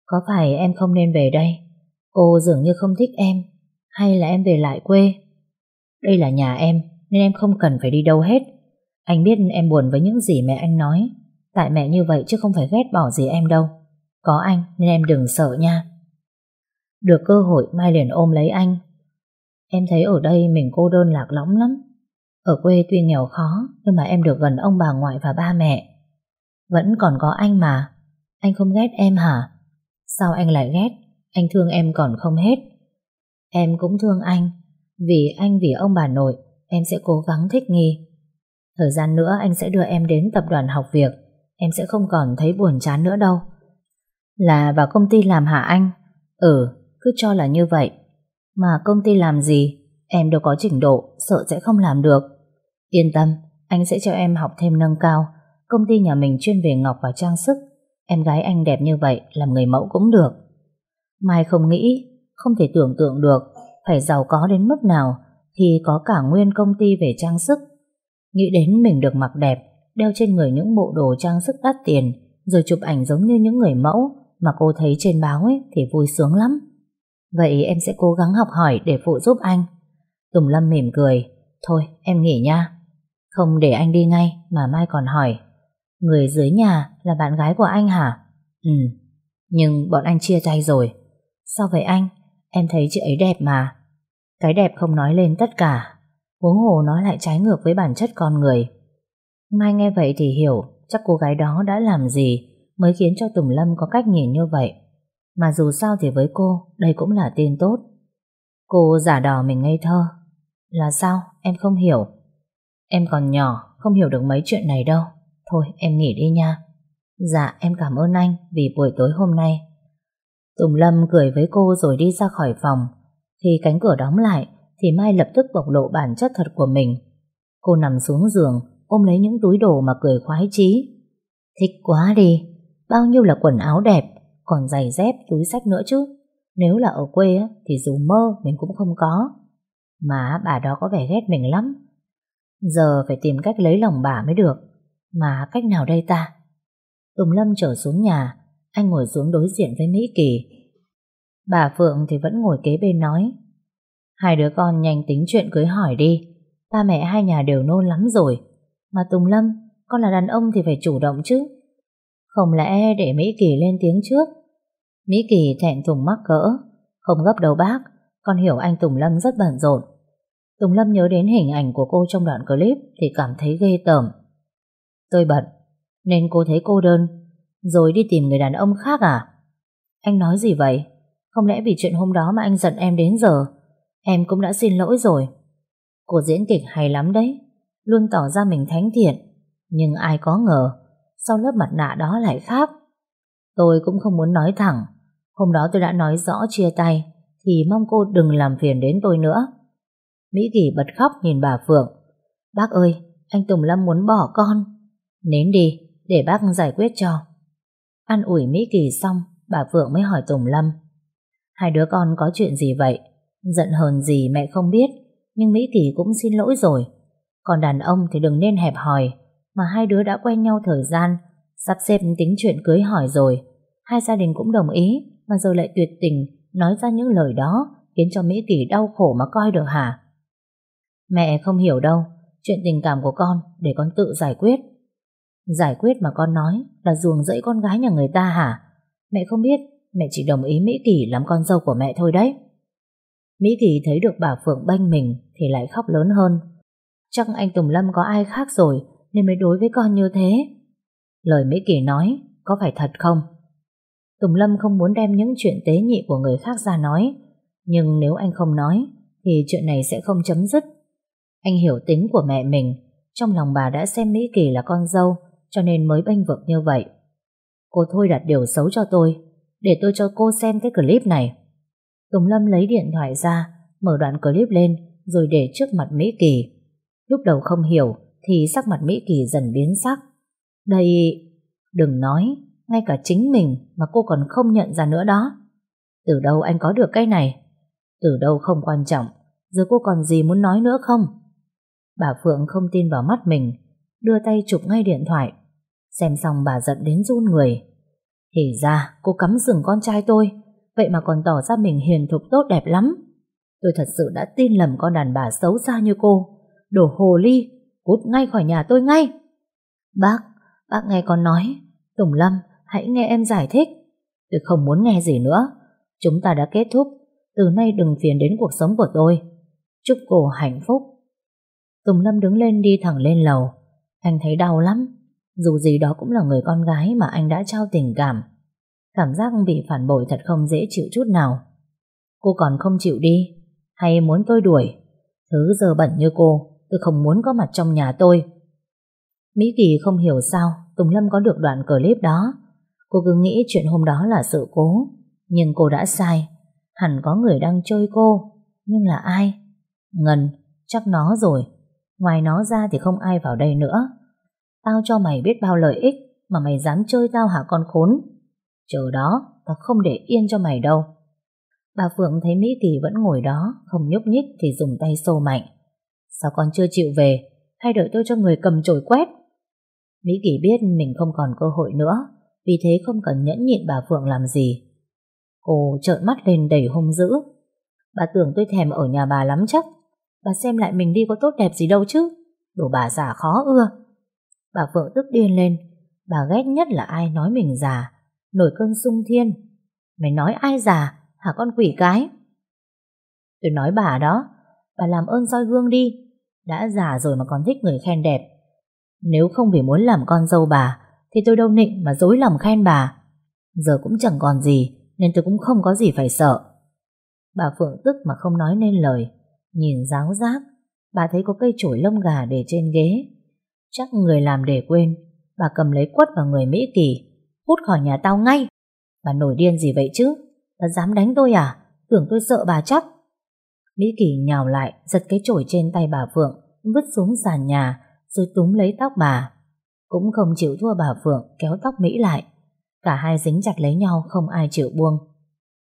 Có phải em không nên về đây? Cô dường như không thích em. Hay là em về lại quê? Đây là nhà em, nên em không cần phải đi đâu hết. Anh biết em buồn với những gì mẹ anh nói. Tại mẹ như vậy chứ không phải ghét bỏ gì em đâu. Có anh nên em đừng sợ nha. Được cơ hội Mai liền ôm lấy anh. Em thấy ở đây mình cô đơn lạc lõng lắm. Ở quê tuy nghèo khó nhưng mà em được gần ông bà ngoại và ba mẹ. Vẫn còn có anh mà. Anh không ghét em hả? Sao anh lại ghét? Anh thương em còn không hết. Em cũng thương anh. Vì anh vì ông bà nội, em sẽ cố gắng thích nghi. Thời gian nữa anh sẽ đưa em đến tập đoàn học việc. Em sẽ không còn thấy buồn chán nữa đâu. Là vào công ty làm hả anh? Ừ, cứ cho là như vậy. Mà công ty làm gì? Em đâu có trình độ, sợ sẽ không làm được. Yên tâm, anh sẽ cho em học thêm nâng cao. Công ty nhà mình chuyên về ngọc và trang sức. Em gái anh đẹp như vậy, làm người mẫu cũng được. Mai không nghĩ, không thể tưởng tượng được phải giàu có đến mức nào thì có cả nguyên công ty về trang sức. Nghĩ đến mình được mặc đẹp, đeo trên người những bộ đồ trang sức đắt tiền, rồi chụp ảnh giống như những người mẫu mà cô thấy trên báo ấy thì vui sướng lắm. Vậy em sẽ cố gắng học hỏi để phụ giúp anh. Tùng Lâm mỉm cười. Thôi em nghỉ nha. Không để anh đi ngay mà Mai còn hỏi. Người dưới nhà là bạn gái của anh hả? Ừ. Nhưng bọn anh chia tay rồi. Sao vậy anh? Em thấy chị ấy đẹp mà. Cái đẹp không nói lên tất cả. Huống hồ nó lại trái ngược với bản chất con người. Mai nghe vậy thì hiểu chắc cô gái đó đã làm gì mới khiến cho Tùng Lâm có cách nhìn như vậy. Mà dù sao thì với cô, đây cũng là tin tốt. Cô giả đò mình ngây thơ. Là sao? Em không hiểu. Em còn nhỏ, không hiểu được mấy chuyện này đâu. Thôi, em nghỉ đi nha. Dạ, em cảm ơn anh vì buổi tối hôm nay. Tùng Lâm cười với cô rồi đi ra khỏi phòng. Khi cánh cửa đóng lại, thì Mai lập tức bộc lộ bản chất thật của mình. Cô nằm xuống giường, ôm lấy những túi đồ mà cười khoái chí. Thích quá đi, bao nhiêu là quần áo đẹp, còn giày dép, túi sách nữa chứ. Nếu là ở quê thì dù mơ mình cũng không có. Mà bà đó có vẻ ghét mình lắm. Giờ phải tìm cách lấy lòng bà mới được. Mà cách nào đây ta? Tùng Lâm trở xuống nhà, anh ngồi xuống đối diện với Mỹ Kỳ. Bà Phượng thì vẫn ngồi kế bên nói. Hai đứa con nhanh tính chuyện cưới hỏi đi. Ba mẹ hai nhà đều nôn lắm rồi. Mà Tùng Lâm, con là đàn ông thì phải chủ động chứ. Không lẽ để Mỹ Kỳ lên tiếng trước? Mỹ Kỳ thẹn thùng mắc cỡ. Không gấp đầu bác, con hiểu anh Tùng Lâm rất bận rộn. Tùng Lâm nhớ đến hình ảnh của cô trong đoạn clip thì cảm thấy ghê tởm. Tôi bận, nên cô thấy cô đơn, rồi đi tìm người đàn ông khác à? Anh nói gì vậy? Không lẽ vì chuyện hôm đó mà anh giận em đến giờ? Em cũng đã xin lỗi rồi. Cô diễn kịch hay lắm đấy, luôn tỏ ra mình thánh thiện. Nhưng ai có ngờ, sau lớp mặt nạ đó lại khác. Tôi cũng không muốn nói thẳng. Hôm đó tôi đã nói rõ chia tay, thì mong cô đừng làm phiền đến tôi nữa. Mỹ Kỳ bật khóc nhìn bà Phượng. Bác ơi, anh Tùng Lâm muốn bỏ con. Nến đi, để bác giải quyết cho. Ăn ủi Mỹ Kỳ xong, bà Phượng mới hỏi Tùng Lâm. Hai đứa con có chuyện gì vậy? Giận hờn gì mẹ không biết, nhưng Mỹ Kỳ cũng xin lỗi rồi. Còn đàn ông thì đừng nên hẹp hòi, mà hai đứa đã quen nhau thời gian, sắp xếp tính chuyện cưới hỏi rồi. Hai gia đình cũng đồng ý, mà giờ lại tuyệt tình, nói ra những lời đó, khiến cho Mỹ Kỳ đau khổ mà coi được hả? Mẹ không hiểu đâu, chuyện tình cảm của con để con tự giải quyết. Giải quyết mà con nói là ruồng dẫy con gái nhà người ta hả? Mẹ không biết, mẹ chỉ đồng ý Mỹ Kỳ làm con dâu của mẹ thôi đấy. Mỹ Kỳ thấy được bà Phượng banh mình thì lại khóc lớn hơn. Chắc anh Tùng Lâm có ai khác rồi nên mới đối với con như thế. Lời Mỹ Kỳ nói có phải thật không? Tùng Lâm không muốn đem những chuyện tế nhị của người khác ra nói nhưng nếu anh không nói thì chuyện này sẽ không chấm dứt. Anh hiểu tính của mẹ mình trong lòng bà đã xem Mỹ Kỳ là con dâu cho nên mới bênh vực như vậy. Cô thôi đặt điều xấu cho tôi để tôi cho cô xem cái clip này. Tùng Lâm lấy điện thoại ra mở đoạn clip lên rồi để trước mặt Mỹ Kỳ. Lúc đầu không hiểu thì sắc mặt Mỹ Kỳ dần biến sắc. Đây... Đừng nói, ngay cả chính mình mà cô còn không nhận ra nữa đó. Từ đâu anh có được cái này? Từ đâu không quan trọng, giờ cô còn gì muốn nói nữa không? Bà Phượng không tin vào mắt mình, đưa tay chụp ngay điện thoại. Xem xong bà giận đến run người. Thì ra cô cắm sừng con trai tôi, vậy mà còn tỏ ra mình hiền thục tốt đẹp lắm. Tôi thật sự đã tin lầm con đàn bà xấu xa như cô. Đồ hồ ly, cút ngay khỏi nhà tôi ngay. Bác, bác nghe con nói. Tùng Lâm, hãy nghe em giải thích. Tôi không muốn nghe gì nữa. Chúng ta đã kết thúc. Từ nay đừng phiền đến cuộc sống của tôi. Chúc cô hạnh phúc. Tùng Lâm đứng lên đi thẳng lên lầu. Anh thấy đau lắm. Dù gì đó cũng là người con gái mà anh đã trao tình cảm. Cảm giác bị phản bội thật không dễ chịu chút nào. Cô còn không chịu đi, hay muốn tôi đuổi? Thứ dơ bẩn như cô, tôi không muốn có mặt trong nhà tôi. Mỹ Kỳ không hiểu sao Tùng Lâm có được đoạn clip đó. Cô cứ nghĩ chuyện hôm đó là sự cố, nhưng cô đã sai. Hẳn có người đang chơi cô, nhưng là ai? Ngân, chắc nó rồi. Ngoài nó ra thì không ai vào đây nữa. Tao cho mày biết bao lợi ích mà mày dám chơi tao hả con khốn. Chờ đó, tao không để yên cho mày đâu. Bà Phượng thấy Mỹ Kỳ vẫn ngồi đó, không nhúc nhích thì dùng tay xô mạnh. Sao con chưa chịu về? Hay đợi tôi cho người cầm chổi quét? Mỹ Kỳ biết mình không còn cơ hội nữa, vì thế không cần nhẫn nhịn bà Phượng làm gì. Cô trợn mắt lên đầy hung dữ. Bà tưởng tôi thèm ở nhà bà lắm chắc. Bà xem lại mình đi có tốt đẹp gì đâu chứ. Đồ bà giả khó ưa. Bà Phượng tức điên lên. Bà ghét nhất là ai nói mình già. Nổi cơn sung thiên. Mày nói ai già? Hả con quỷ cái? Tôi nói bà đó. Bà làm ơn soi gương đi. Đã già rồi mà còn thích người khen đẹp. Nếu không vì muốn làm con dâu bà thì tôi đâu nịnh mà dối lòng khen bà. Giờ cũng chẳng còn gì, nên tôi cũng không có gì phải sợ. Bà Phượng tức mà không nói nên lời, nhìn giáo giác, bà thấy có cây chổi lông gà để trên ghế. Chắc người làm để quên, bà cầm lấy quất vào người Mỹ Kỳ, hút khỏi nhà tao ngay. Bà nổi điên gì vậy chứ? Bà dám đánh tôi à? Tưởng tôi sợ bà chắc. Mỹ Kỳ nhào lại, giật cái chổi trên tay bà Phượng, vứt xuống sàn nhà, rồi túm lấy tóc bà. Cũng không chịu thua bà Phượng kéo tóc Mỹ lại. Cả hai dính chặt lấy nhau không ai chịu buông.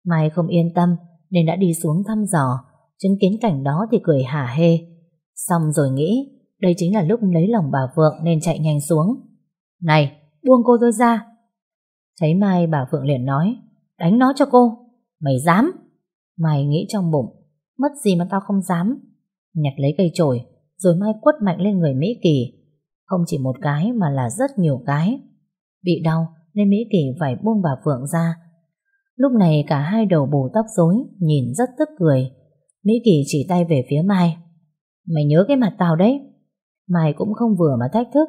Mai không yên tâm nên đã đi xuống thăm dò, chứng kiến cảnh đó thì cười hả hê. Xong rồi nghĩ đây chính là lúc lấy lòng bà Phượng nên chạy nhanh xuống. Này, buông cô tôi ra. Thấy Mai bà Phượng liền nói đánh nó cho cô. Mày dám? Mai nghĩ trong bụng mất gì mà tao không dám. Nhặt lấy cây chổi rồi Mai quất mạnh lên người Mỹ Kỳ. Không chỉ một cái mà là rất nhiều cái. Bị đau nên Mỹ Kỳ phải buông bà Phượng ra. Lúc này cả hai đầu bù tóc rối, nhìn rất tức cười. Mỹ Kỳ chỉ tay về phía Mai. Mày nhớ cái mặt tao đấy. Mai cũng không vừa mà thách thức.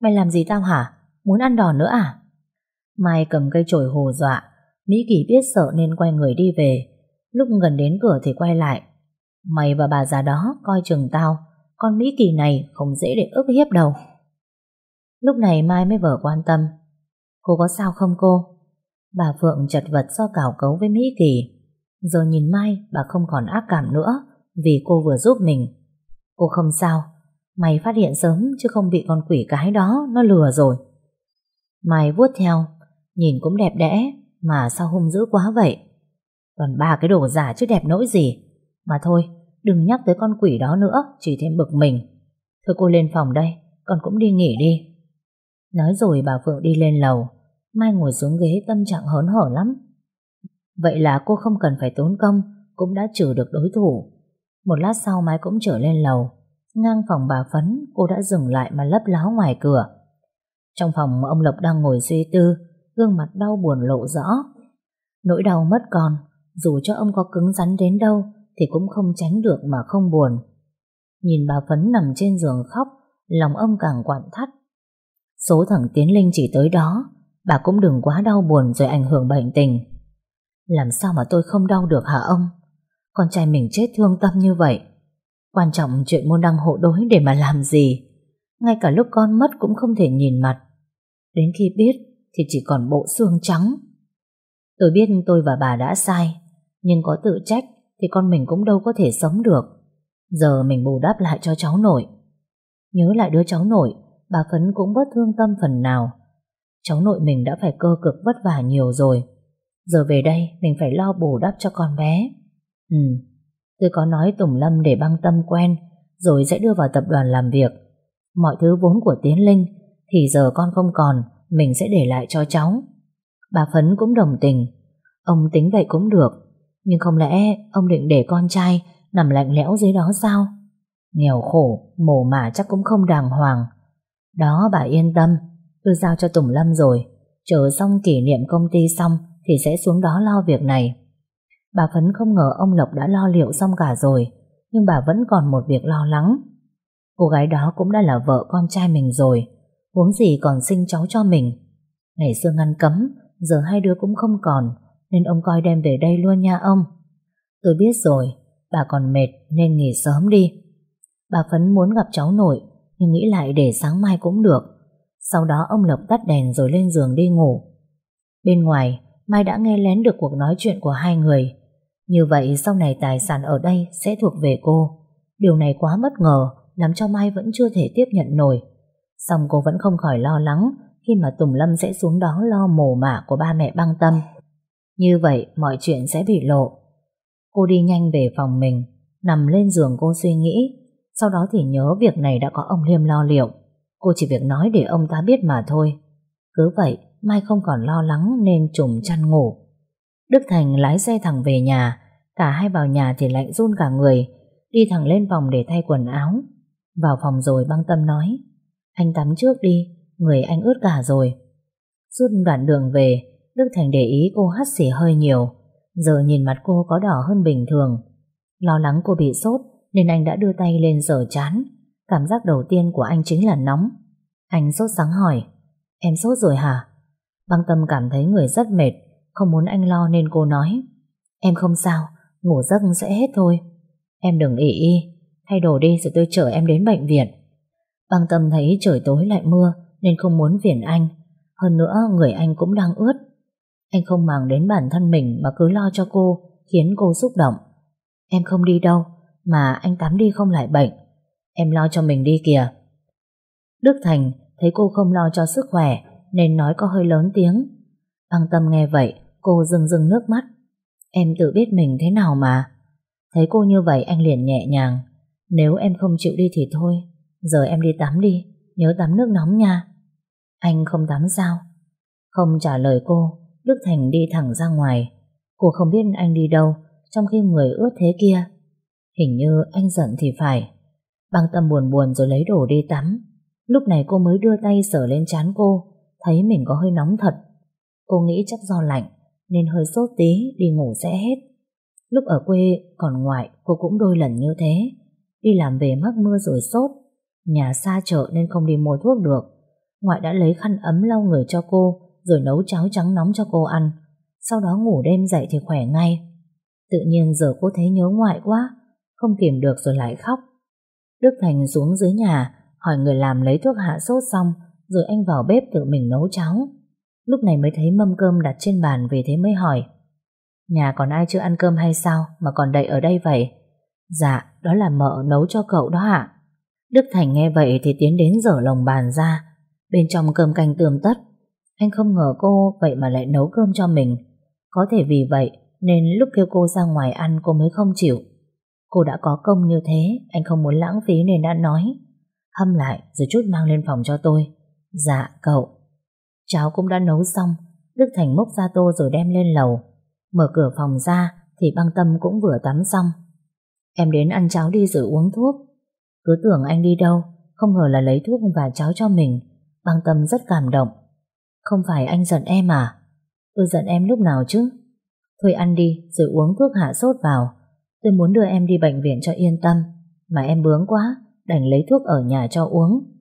Mày làm gì tao hả? Muốn ăn đòn nữa à? Mai cầm cây chổi hồ dọa. Mỹ Kỳ biết sợ nên quay người đi về. Lúc gần đến cửa thì quay lại. Mày và bà già đó coi chừng tao. Con Mỹ Kỳ này không dễ để ức hiếp đâu. Lúc này Mai mới vờ quan tâm. Cô có sao không cô? Bà Phượng chật vật do cào cấu với Mỹ Kỳ. Giờ nhìn Mai, bà không còn ác cảm nữa vì cô vừa giúp mình. Cô không sao. Mày phát hiện sớm chứ không bị con quỷ cái đó nó lừa rồi. Mai vuốt theo, nhìn cũng đẹp đẽ mà sao hung dữ quá vậy. Còn ba cái đồ giả chứ đẹp nỗi gì. Mà thôi, đừng nhắc tới con quỷ đó nữa, chỉ thêm bực mình. Thôi cô lên phòng đây, con cũng đi nghỉ đi. Nói rồi bà Phượng đi lên lầu, Mai ngồi xuống ghế tâm trạng hớn hở lắm. Vậy là cô không cần phải tốn công, cũng đã trừ được đối thủ. Một lát sau Mai cũng trở lên lầu. Ngang phòng bà Phấn, cô đã dừng lại mà lấp láo ngoài cửa. Trong phòng ông Lộc đang ngồi suy tư, gương mặt đau buồn lộ rõ. Nỗi đau mất con, dù cho ông có cứng rắn đến đâu, thì cũng không tránh được mà không buồn. Nhìn bà Phấn nằm trên giường khóc, lòng ông càng quặn thắt. Số thằng Tiến Linh chỉ tới đó, bà cũng đừng quá đau buồn rồi ảnh hưởng bệnh tình. Làm sao mà tôi không đau được hả ông? Con trai mình chết thương tâm như vậy. Quan trọng chuyện môn đăng hộ đối để mà làm gì? Ngay cả lúc con mất cũng không thể nhìn mặt. Đến khi biết thì chỉ còn bộ xương trắng. Tôi biết tôi và bà đã sai, nhưng có tự trách thì con mình cũng đâu có thể sống được. Giờ mình bù đắp lại cho cháu nội. Nhớ lại đứa cháu nội, bà Phấn cũng bớt thương tâm phần nào. Cháu nội mình đã phải cơ cực vất vả nhiều rồi. Giờ về đây mình phải lo bù đắp cho con bé. Ừ, tôi có nói Tùng Lâm để băng tâm quen, rồi sẽ đưa vào tập đoàn làm việc. Mọi thứ vốn của Tiến Linh thì giờ con không còn, mình sẽ để lại cho cháu. Bà Phấn cũng đồng tình. Ông tính vậy cũng được, nhưng không lẽ ông định để con trai nằm lạnh lẽo dưới đó sao? Nghèo khổ, mồ mả chắc cũng không đàng hoàng. Đó bà yên tâm, tôi giao cho Tùng Lâm rồi. Chờ xong kỷ niệm công ty xong thì sẽ xuống đó lo việc này. Bà Phấn không ngờ ông Lộc đã lo liệu xong cả rồi, nhưng bà vẫn còn một việc lo lắng. Cô gái đó cũng đã là vợ con trai mình rồi, huống gì còn sinh cháu cho mình. Ngày xưa ngăn cấm, giờ hai đứa cũng không còn, nên ông coi đem về đây luôn nha ông. Tôi biết rồi, bà còn mệt nên nghỉ sớm đi. Bà Phấn muốn gặp cháu nội, nhưng nghĩ lại để sáng mai cũng được. Sau đó ông Lộc tắt đèn rồi lên giường đi ngủ. Bên ngoài, Mai đã nghe lén được cuộc nói chuyện của hai người. Như vậy sau này tài sản ở đây sẽ thuộc về cô. Điều này quá bất ngờ, làm cho Mai vẫn chưa thể tiếp nhận nổi. Xong cô vẫn không khỏi lo lắng khi mà Tùng Lâm sẽ xuống đó lo mồ mả của ba mẹ băng tâm. Như vậy mọi chuyện sẽ bị lộ. Cô đi nhanh về phòng mình, nằm lên giường cô suy nghĩ, sau đó thì nhớ việc này đã có ông Liêm lo liệu. Cô chỉ việc nói để ông ta biết mà thôi. Cứ vậy, Mai không còn lo lắng nên trùng chăn ngủ. Đức Thành lái xe thẳng về nhà, cả hai vào nhà thì lạnh run cả người, đi thẳng lên phòng để thay quần áo. Vào phòng rồi băng tâm nói, anh tắm trước đi, người anh ướt cả rồi. Suốt đoạn đường về, Đức Thành để ý cô hắt xỉ hơi nhiều, giờ nhìn mặt cô có đỏ hơn bình thường. Lo lắng cô bị sốt nên anh đã đưa tay lên sờ chán. Cảm giác đầu tiên của anh chính là nóng. Anh sốt sáng hỏi, Em sốt rồi hả? Băng tâm cảm thấy người rất mệt, không muốn anh lo nên cô nói. Em không sao, ngủ giấc sẽ hết thôi. Em đừng ỉ y, thay đồ đi rồi tôi chở em đến bệnh viện. Băng tâm thấy trời tối lại mưa nên không muốn phiền anh. Hơn nữa người anh cũng đang ướt. Anh không màng đến bản thân mình mà cứ lo cho cô, khiến cô xúc động. Em không đi đâu, mà anh tắm đi không lại bệnh. Em lo cho mình đi kìa. Đức Thành thấy cô không lo cho sức khỏe nên nói có hơi lớn tiếng. Băng tâm nghe vậy, cô rừng rừng nước mắt. Em tự biết mình thế nào mà. Thấy cô như vậy anh liền nhẹ nhàng. Nếu em không chịu đi thì thôi, giờ em đi tắm đi, nhớ tắm nước nóng nha. Anh không tắm sao? Không trả lời cô, Đức Thành đi thẳng ra ngoài. Cô không biết anh đi đâu, trong khi người ướt thế kia. Hình như anh giận thì phải. Băng tâm buồn buồn rồi lấy đồ đi tắm. Lúc này cô mới đưa tay sờ lên trán cô, thấy mình có hơi nóng thật. Cô nghĩ chắc do lạnh, nên hơi sốt tí đi ngủ sẽ hết. Lúc ở quê còn ngoại cô cũng đôi lần như thế. Đi làm về mắc mưa rồi sốt. Nhà xa chợ nên không đi mua thuốc được. Ngoại đã lấy khăn ấm lau người cho cô rồi nấu cháo trắng nóng cho cô ăn. Sau đó ngủ đêm dậy thì khỏe ngay. Tự nhiên giờ cô thấy nhớ ngoại quá, không kìm được rồi lại khóc. Đức Thành xuống dưới nhà, hỏi người làm lấy thuốc hạ sốt xong, rồi anh vào bếp tự mình nấu cháo. Lúc này mới thấy mâm cơm đặt trên bàn về thế mới hỏi. Nhà còn ai chưa ăn cơm hay sao mà còn đậy ở đây vậy? Dạ, đó là mợ nấu cho cậu đó ạ. Đức Thành nghe vậy thì tiến đến dở lồng bàn ra. Bên trong cơm canh tươm tất. Anh không ngờ cô vậy mà lại nấu cơm cho mình. Có thể vì vậy nên lúc kêu cô ra ngoài ăn cô mới không chịu. Cô đã có công như thế, anh không muốn lãng phí nên đã nói. Hâm lại rồi chút mang lên phòng cho tôi. Dạ, cậu. Cháo cũng đã nấu xong, Đức Thành mốc ra tô rồi đem lên lầu. Mở cửa phòng ra thì băng tâm cũng vừa tắm xong. Em đến ăn cháo đi rồi uống thuốc. Cứ tưởng anh đi đâu, không ngờ là lấy thuốc và cháo cho mình. Băng tâm rất cảm động. Không phải anh giận em à? Tôi giận em lúc nào chứ? Thôi ăn đi rồi uống thuốc hạ sốt vào. Tôi muốn đưa em đi bệnh viện cho yên tâm. Mà em bướng quá, đành lấy thuốc ở nhà cho uống.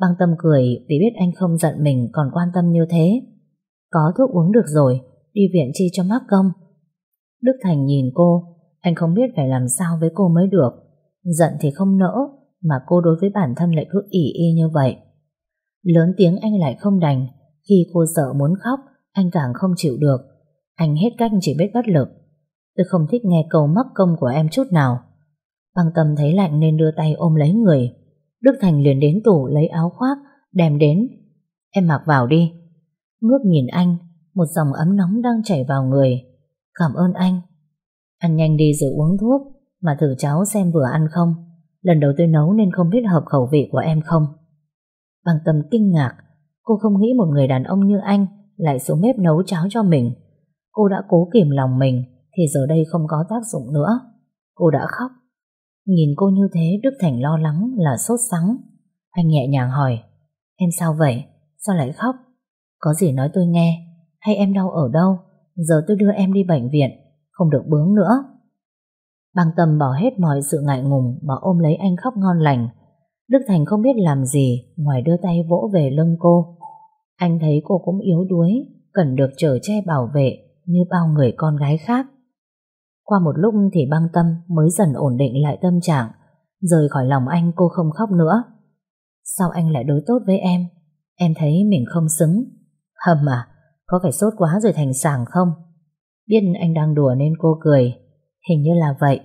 Băng tâm cười vì biết anh không giận mình còn quan tâm như thế. Có thuốc uống được rồi, đi viện chi cho mắc công. Đức Thành nhìn cô, anh không biết phải làm sao với cô mới được. Giận thì không nỡ, mà cô đối với bản thân lại cứ ỉ y như vậy. Lớn tiếng anh lại không đành, khi cô sợ muốn khóc, anh càng không chịu được. Anh hết cách chỉ biết bất lực. Tôi không thích nghe câu mắc công của em chút nào. Băng tâm thấy lạnh nên đưa tay ôm lấy người. Đức Thành liền đến tủ lấy áo khoác, đem đến. Em mặc vào đi. Ngước nhìn anh, một dòng ấm nóng đang chảy vào người. Cảm ơn anh. Ăn nhanh đi rồi uống thuốc, mà thử cháo xem vừa ăn không. Lần đầu tôi nấu nên không biết hợp khẩu vị của em không. Bằng tâm kinh ngạc, cô không nghĩ một người đàn ông như anh lại xuống bếp nấu cháo cho mình. Cô đã cố kìm lòng mình, thì giờ đây không có tác dụng nữa. Cô đã khóc. Nhìn cô như thế, Đức Thành lo lắng là sốt sắng. Anh nhẹ nhàng hỏi, Em sao vậy? Sao lại khóc? Có gì nói tôi nghe Hay em đau ở đâu? Giờ tôi đưa em đi bệnh viện, Không được bướng nữa Băng tâm bỏ hết mọi sự ngại ngùng Mà ôm lấy anh khóc ngon lành Đức Thành không biết làm gì, Ngoài đưa tay vỗ về lưng cô Anh thấy cô cũng yếu đuối, Cần được trở che bảo vệ Như bao người con gái khác qua một lúc thì băng tâm mới dần ổn định lại tâm trạng, rời khỏi lòng anh cô không khóc nữa. Sao anh lại đối tốt với em? Em thấy mình không xứng. Hầm à, có phải sốt quá rồi thành sảng không? Biết anh đang đùa nên cô cười. Hình như là vậy.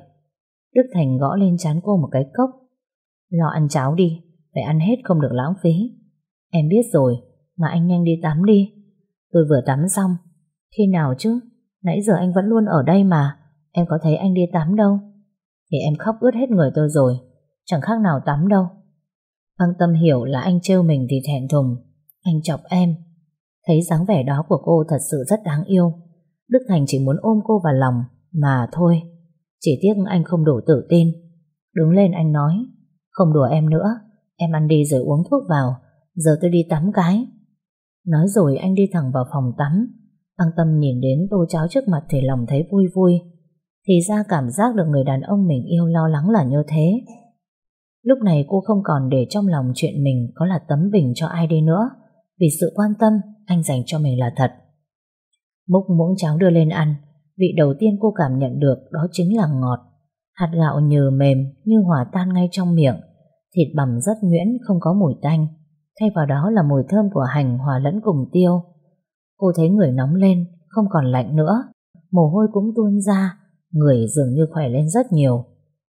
Đức Thành gõ lên chán cô một cái cốc. Lo ăn cháo đi, phải ăn hết không được lãng phí. Em biết rồi, mà anh nhanh đi tắm đi. Tôi vừa tắm xong. Khi nào chứ? Nãy giờ anh vẫn luôn ở đây mà. Em có thấy anh đi tắm đâu? Thì em khóc ướt hết người tôi rồi, Chẳng khác nào tắm đâu. Băng tâm hiểu là anh trêu mình thì thẹn thùng. Anh chọc em. Thấy dáng vẻ đó của cô thật sự rất đáng yêu. Đức Thành chỉ muốn ôm cô vào lòng, Mà thôi. Chỉ tiếc anh không đủ tự tin. Đứng lên anh nói, Không đùa em nữa. Em ăn đi rồi uống thuốc vào. Giờ tôi đi tắm cái. Nói rồi anh đi thẳng vào phòng tắm. Băng tâm nhìn đến tô cháo trước mặt thì lòng thấy vui vui thì ra cảm giác được người đàn ông mình yêu lo lắng là như thế. Lúc này cô không còn để trong lòng chuyện mình có là tấm bình cho ai đi nữa, vì sự quan tâm anh dành cho mình là thật. Múc muỗng cháo đưa lên ăn, vị đầu tiên cô cảm nhận được đó chính là ngọt. Hạt gạo nhừ mềm như hòa tan ngay trong miệng, thịt bằm rất nhuyễn không có mùi tanh, thay vào đó là mùi thơm của hành hòa lẫn cùng tiêu. Cô thấy người nóng lên, không còn lạnh nữa, mồ hôi cũng tuôn ra, người dường như khỏe lên rất nhiều.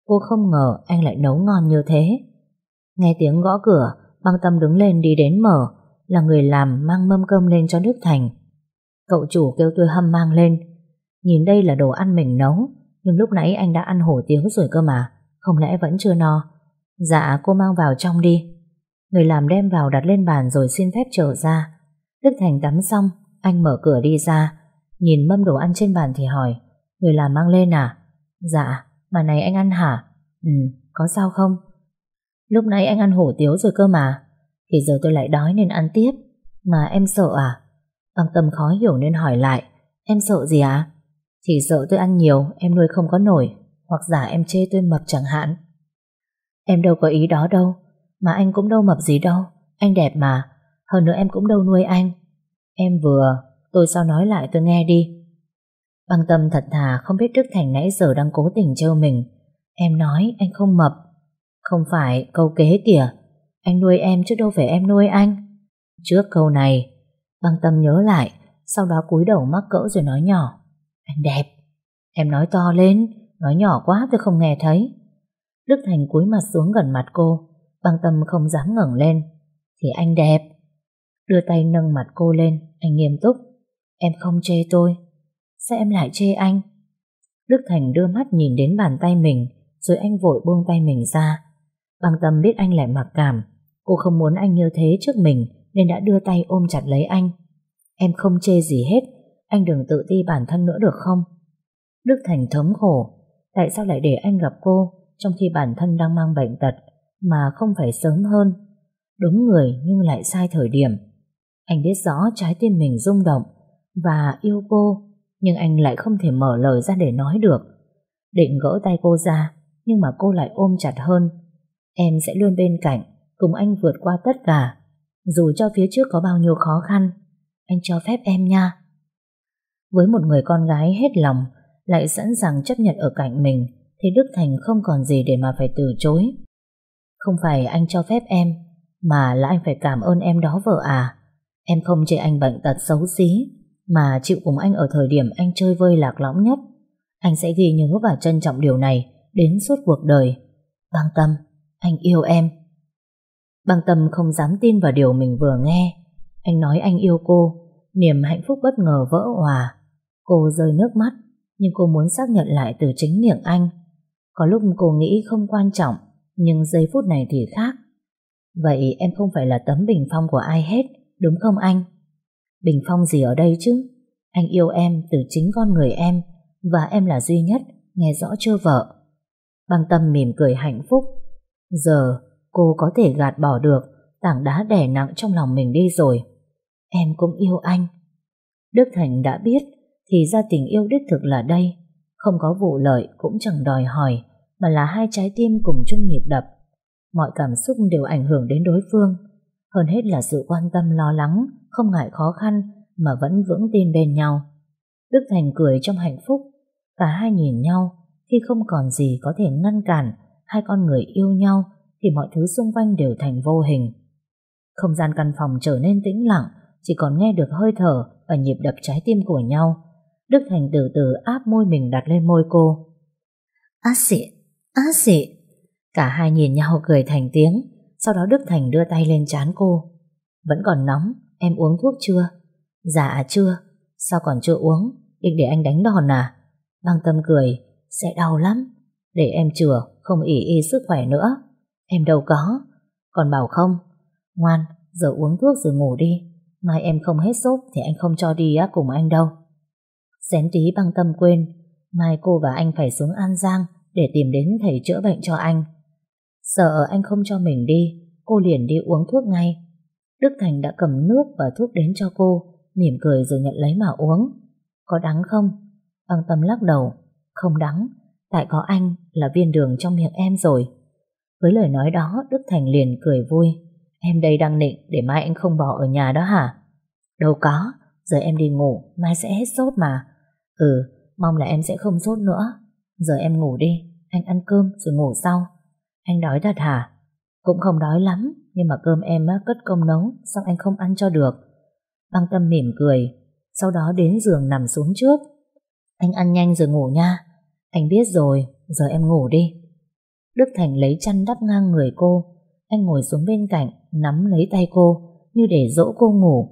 Cô không ngờ anh lại nấu ngon như thế. Nghe tiếng gõ cửa, băng tâm đứng lên đi đến mở, là người làm mang mâm cơm lên cho Đức Thành. Cậu chủ kêu tôi hâm mang lên. Nhìn đây là đồ ăn mình nấu, nhưng lúc nãy anh đã ăn hổ tiếu rồi cơ mà, không lẽ vẫn chưa no? Dạ, cô mang vào trong đi. Người làm đem vào đặt lên bàn rồi xin phép trở ra. Đức Thành tắm xong, anh mở cửa đi ra, nhìn mâm đồ ăn trên bàn thì hỏi, người làm mang lên à? Dạ, mà này anh ăn hả? Ừ, có sao không? Lúc nãy anh ăn hổ tiếu rồi cơ mà, thì giờ tôi lại đói nên ăn tiếp. Mà em sợ à? Bằng tâm khó hiểu nên hỏi lại, em sợ gì à? Thì sợ tôi ăn nhiều, em nuôi không có nổi, hoặc giả em chê tôi mập chẳng hạn. Em đâu có ý đó đâu, mà anh cũng đâu mập gì đâu, anh đẹp mà, hơn nữa em cũng đâu nuôi anh. Em vừa, tôi sao nói lại tôi nghe đi. Băng tâm thật thà không biết Đức Thành nãy giờ đang cố tình trêu mình. Em nói anh không mập. Không phải câu kế kìa, anh nuôi em chứ đâu phải em nuôi anh. Trước câu này, băng tâm nhớ lại, sau đó cúi đầu mắc cỡ rồi nói nhỏ. Anh đẹp. Em nói to lên, nói nhỏ quá tôi không nghe thấy. Đức Thành cúi mặt xuống gần mặt cô, băng tâm không dám ngẩng lên. Thì anh đẹp. Đưa tay nâng mặt cô lên, anh nghiêm túc. Em không chê tôi. Sao em lại chê anh? Đức Thành đưa mắt nhìn đến bàn tay mình, rồi anh vội buông tay mình ra. bằng tâm biết anh lại mặc cảm. Cô không muốn anh như thế trước mình, nên đã đưa tay ôm chặt lấy anh. Em không chê gì hết, anh đừng tự ti bản thân nữa được không? Đức Thành thấm khổ, tại sao lại để anh gặp cô trong khi bản thân đang mang bệnh tật mà không phải sớm hơn? Đúng người nhưng lại sai thời điểm. Anh biết rõ trái tim mình rung động và yêu cô, nhưng anh lại không thể mở lời ra để nói được. Định gỡ tay cô ra, nhưng mà cô lại ôm chặt hơn. Em sẽ luôn bên cạnh, cùng anh vượt qua tất cả. Dù cho phía trước có bao nhiêu khó khăn, anh cho phép em nha. Với một người con gái hết lòng, lại sẵn sàng chấp nhận ở cạnh mình, thì Đức Thành không còn gì để mà phải từ chối. Không phải anh cho phép em, mà là anh phải cảm ơn em đó vợ à. Em không chê anh bệnh tật xấu xí, mà chịu cùng anh ở thời điểm anh chơi vơi lạc lõng nhất. Anh sẽ ghi nhớ và trân trọng điều này đến suốt cuộc đời. Băng tâm, anh yêu em. Băng tâm không dám tin vào điều mình vừa nghe. Anh nói anh yêu cô, niềm hạnh phúc bất ngờ vỡ hòa. Cô rơi nước mắt, nhưng cô muốn xác nhận lại từ chính miệng anh. Có lúc cô nghĩ không quan trọng, nhưng giây phút này thì khác. Vậy em không phải là tấm bình phong của ai hết, đúng không anh? Bình phong gì ở đây chứ? Anh yêu em từ chính con người em, và em là duy nhất, nghe rõ chưa vợ? Băng tâm mỉm cười hạnh phúc. Giờ cô có thể gạt bỏ được tảng đá đè nặng trong lòng mình đi rồi. Em cũng yêu anh. Đức Thành đã biết thì ra tình yêu đích thực là đây. Không có vụ lợi cũng chẳng đòi hỏi mà là hai trái tim cùng chung nhịp đập. Mọi cảm xúc đều ảnh hưởng đến đối phương. Hơn hết là sự quan tâm lo lắng, không ngại khó khăn mà vẫn vững tin bên nhau. Đức Thành cười trong hạnh phúc. Cả hai nhìn nhau khi không còn gì có thể ngăn cản hai con người yêu nhau thì mọi thứ xung quanh đều thành vô hình. Không gian căn phòng trở nên tĩnh lặng, chỉ còn nghe được hơi thở và nhịp đập trái tim của nhau. Đức Thành từ từ áp môi mình đặt lên môi cô. Á xị, á xị. Cả hai nhìn nhau cười thành tiếng, sau đó Đức Thành đưa tay lên chán cô. Vẫn còn nóng, em uống thuốc chưa? Dạ chưa, sao còn chưa uống? Định để anh đánh đòn à? Băng tâm cười, sẽ đau lắm. Để em chừa, không ỉ y sức khỏe nữa. Em đâu có. Còn bảo không? Ngoan, giờ uống thuốc rồi ngủ đi. Mai em không hết sốt thì anh không cho đi á cùng anh đâu. Xén tí băng tâm quên. Mai cô và anh phải xuống An Giang để tìm đến thầy chữa bệnh cho anh. Sợ anh không cho mình đi, cô liền đi uống thuốc ngay. Đức Thành đã cầm nước và thuốc đến cho cô, mỉm cười rồi nhận lấy mà uống. Có đắng không? Băng tâm lắc đầu. Không đắng, tại có anh là viên đường trong miệng em rồi. Với lời nói đó, Đức Thành liền cười vui. Em đây đang định để mai anh không bỏ ở nhà đó hả? Đâu có, giờ em đi ngủ, mai sẽ hết sốt mà. Ừ, mong là em sẽ không sốt nữa. Giờ em ngủ đi, anh ăn cơm rồi ngủ sau. Anh đói thật hả? Cũng không đói lắm, nhưng mà cơm em cất công nấu, sao anh không ăn cho được? Băng tâm mỉm cười, sau đó đến giường nằm xuống trước. Anh ăn nhanh rồi ngủ nha. Anh biết rồi, giờ em ngủ đi. Đức Thành lấy chăn đắp ngang người cô. Anh ngồi xuống bên cạnh, nắm lấy tay cô, như để dỗ cô ngủ.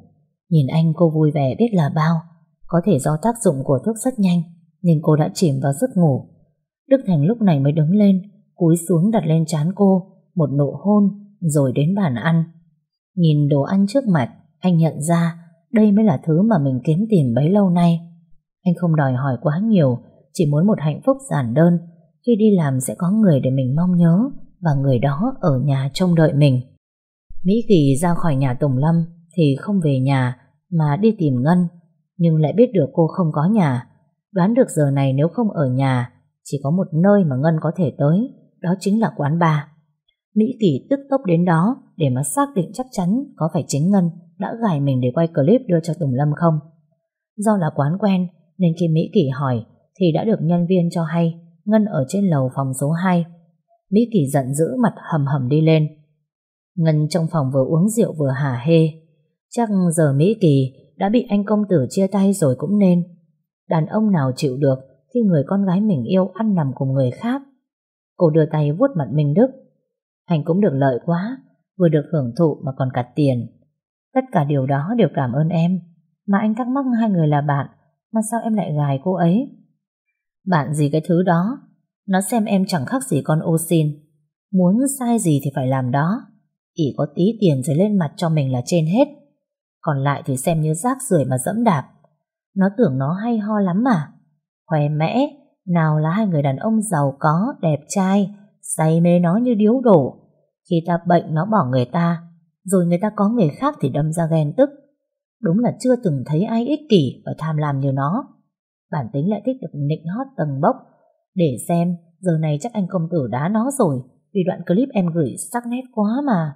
Nhìn anh cô vui vẻ biết là bao. Có thể do tác dụng của thuốc rất nhanh, nên cô đã chìm vào giấc ngủ. Đức Thành lúc này mới đứng lên, cúi xuống đặt lên trán cô, một nụ hôn, rồi đến bàn ăn. Nhìn đồ ăn trước mặt, anh nhận ra đây mới là thứ mà mình kiếm tìm bấy lâu nay. Anh không đòi hỏi quá nhiều, chỉ muốn một hạnh phúc giản đơn. Khi đi làm sẽ có người để mình mong nhớ và người đó ở nhà trông đợi mình. Mỹ Kỳ ra khỏi nhà Tùng Lâm thì không về nhà mà đi tìm Ngân, nhưng lại biết được cô không có nhà. Đoán được giờ này nếu không ở nhà, chỉ có một nơi mà Ngân có thể tới, đó chính là quán bar. Mỹ Kỳ tức tốc đến đó để mà xác định chắc chắn có phải chính Ngân đã gài mình để quay clip đưa cho Tùng Lâm không. Do là quán quen, nên khi Mỹ Kỳ hỏi thì đã được nhân viên cho hay Ngân ở trên lầu phòng số 2. Mỹ Kỳ giận dữ mặt hầm hầm đi lên. Ngân trong phòng vừa uống rượu vừa hả hê. Chắc giờ Mỹ Kỳ đã bị anh công tử chia tay rồi cũng nên. Đàn ông nào chịu được khi người con gái mình yêu ăn nằm cùng người khác. Cô đưa tay vuốt mặt Minh Đức. Anh cũng được lợi quá, vừa được hưởng thụ mà còn cả tiền. Tất cả điều đó đều cảm ơn em. Mà anh thắc mắc hai người là bạn, mà sao em lại gài cô ấy? Bạn gì cái thứ đó? Nó xem em chẳng khác gì con ô xin. Muốn sai gì thì phải làm đó. Chỉ có tí tiền rồi lên mặt cho mình là trên hết. Còn lại thì xem như rác rưởi mà dẫm đạp. Nó tưởng nó hay ho lắm mà. Khoe mẽ, nào là hai người đàn ông giàu có, đẹp trai, say mê nó như điếu đổ. Khi ta bệnh nó bỏ người ta, rồi người ta có người khác thì đâm ra ghen tức. Đúng là chưa từng thấy ai ích kỷ và tham lam như nó. Bản tính lại thích được nịnh hót tầng bốc. Để xem, giờ này chắc anh công tử đá nó rồi, vì đoạn clip em gửi sắc nét quá mà.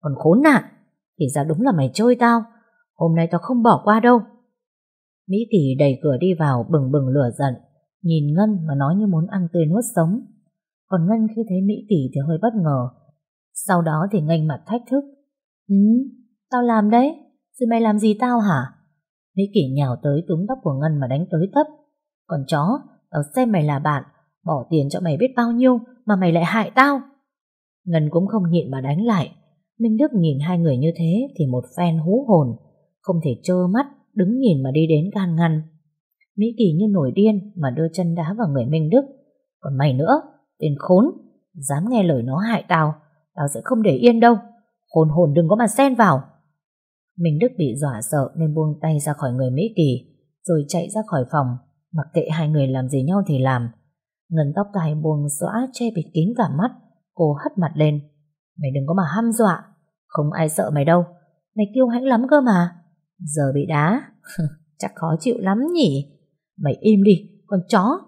Còn khốn nạn, thì ra đúng là mày chơi tao. Hôm nay tao không bỏ qua đâu. Mỹ Kỳ đẩy cửa đi vào bừng bừng lửa giận, nhìn Ngân mà nói như muốn ăn tươi nuốt sống. Còn Ngân khi thấy Mỹ Kỳ thì hơi bất ngờ. Sau đó thì Ngân mặt thách thức. Ừ, tao làm đấy. Rồi mày làm gì tao hả? Mỹ Kỳ nhào tới túm tóc của Ngân mà đánh tới tấp. Còn chó, tao xem mày là bạn, bỏ tiền cho mày biết bao nhiêu mà mày lại hại tao. Ngân cũng không nhịn mà đánh lại. Minh Đức nhìn hai người như thế thì một phen hú hồn, không thể trơ mắt, đứng nhìn mà đi đến can ngăn. Mỹ Kỳ như nổi điên mà đưa chân đá vào người Minh Đức. Còn mày nữa, tên khốn, dám nghe lời nó hại tao, tao sẽ không để yên đâu. Hồn hồn đừng có mà xen vào. Minh Đức bị dọa sợ nên buông tay ra khỏi người Mỹ Kỳ, rồi chạy ra khỏi phòng, mặc kệ hai người làm gì nhau thì làm. Ngân tóc tai buông xõa che bịt kín cả mắt, cô hất mặt lên. Mày đừng có mà ham dọa, không ai sợ mày đâu, mày kiêu hãnh lắm cơ mà. Giờ bị đá, <laughs> chắc khó chịu lắm nhỉ. Mày im đi, con chó.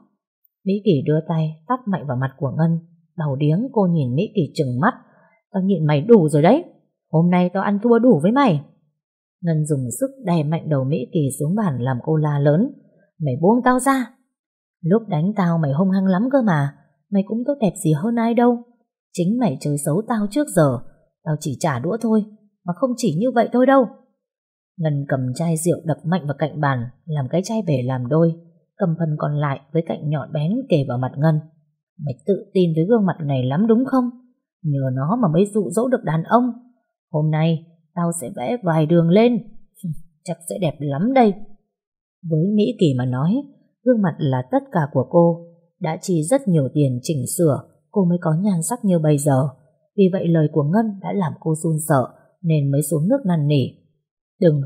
Mỹ Kỳ đưa tay tắt mạnh vào mặt của Ngân, đầu điếng cô nhìn Mỹ Kỳ trừng mắt. Tao nhịn mày đủ rồi đấy, hôm nay tao ăn thua đủ với mày. Ngân dùng sức đè mạnh đầu Mỹ Kỳ xuống bàn làm cô la lớn. Mày buông tao ra. Lúc đánh tao mày hung hăng lắm cơ mà. Mày cũng tốt đẹp gì hơn ai đâu. Chính mày chơi xấu tao trước giờ. Tao chỉ trả đũa thôi. Mà không chỉ như vậy thôi đâu. Ngân cầm chai rượu đập mạnh vào cạnh bàn, làm cái chai bể làm đôi, cầm phần còn lại với cạnh nhọn bén kề vào mặt Ngân. Mày tự tin với gương mặt này lắm đúng không? Nhờ nó mà mới dụ dỗ được đàn ông. Hôm nay Tao sẽ vẽ vài đường lên Chắc sẽ đẹp lắm đây Với Mỹ Kỳ mà nói Gương mặt là tất cả của cô Đã chi rất nhiều tiền chỉnh sửa Cô mới có nhan sắc như bây giờ Vì vậy lời của Ngân đã làm cô run sợ Nên mới xuống nước năn nỉ Đừng,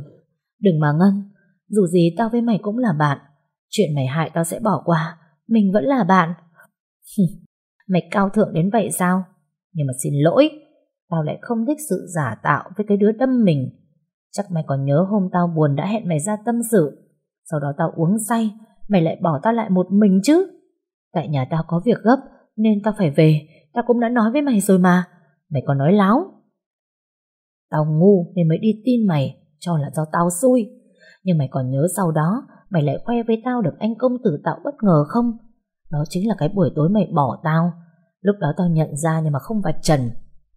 đừng mà Ngân Dù gì tao với mày cũng là bạn Chuyện mày hại tao sẽ bỏ qua Mình vẫn là bạn Mày cao thượng đến vậy sao Nhưng mà xin lỗi Tao lại không thích sự giả tạo với cái đứa đâm mình. Chắc mày còn nhớ hôm tao buồn đã hẹn mày ra tâm sự. Sau đó tao uống say, mày lại bỏ tao lại một mình chứ. Tại nhà tao có việc gấp, nên tao phải về. Tao cũng đã nói với mày rồi mà. Mày còn nói láo. Tao ngu nên mới đi tin mày, cho là do tao xui. Nhưng mày còn nhớ sau đó, mày lại khoe với tao được anh công tử tạo bất ngờ không? Đó chính là cái buổi tối mày bỏ tao. Lúc đó tao nhận ra nhưng mà không vạch trần.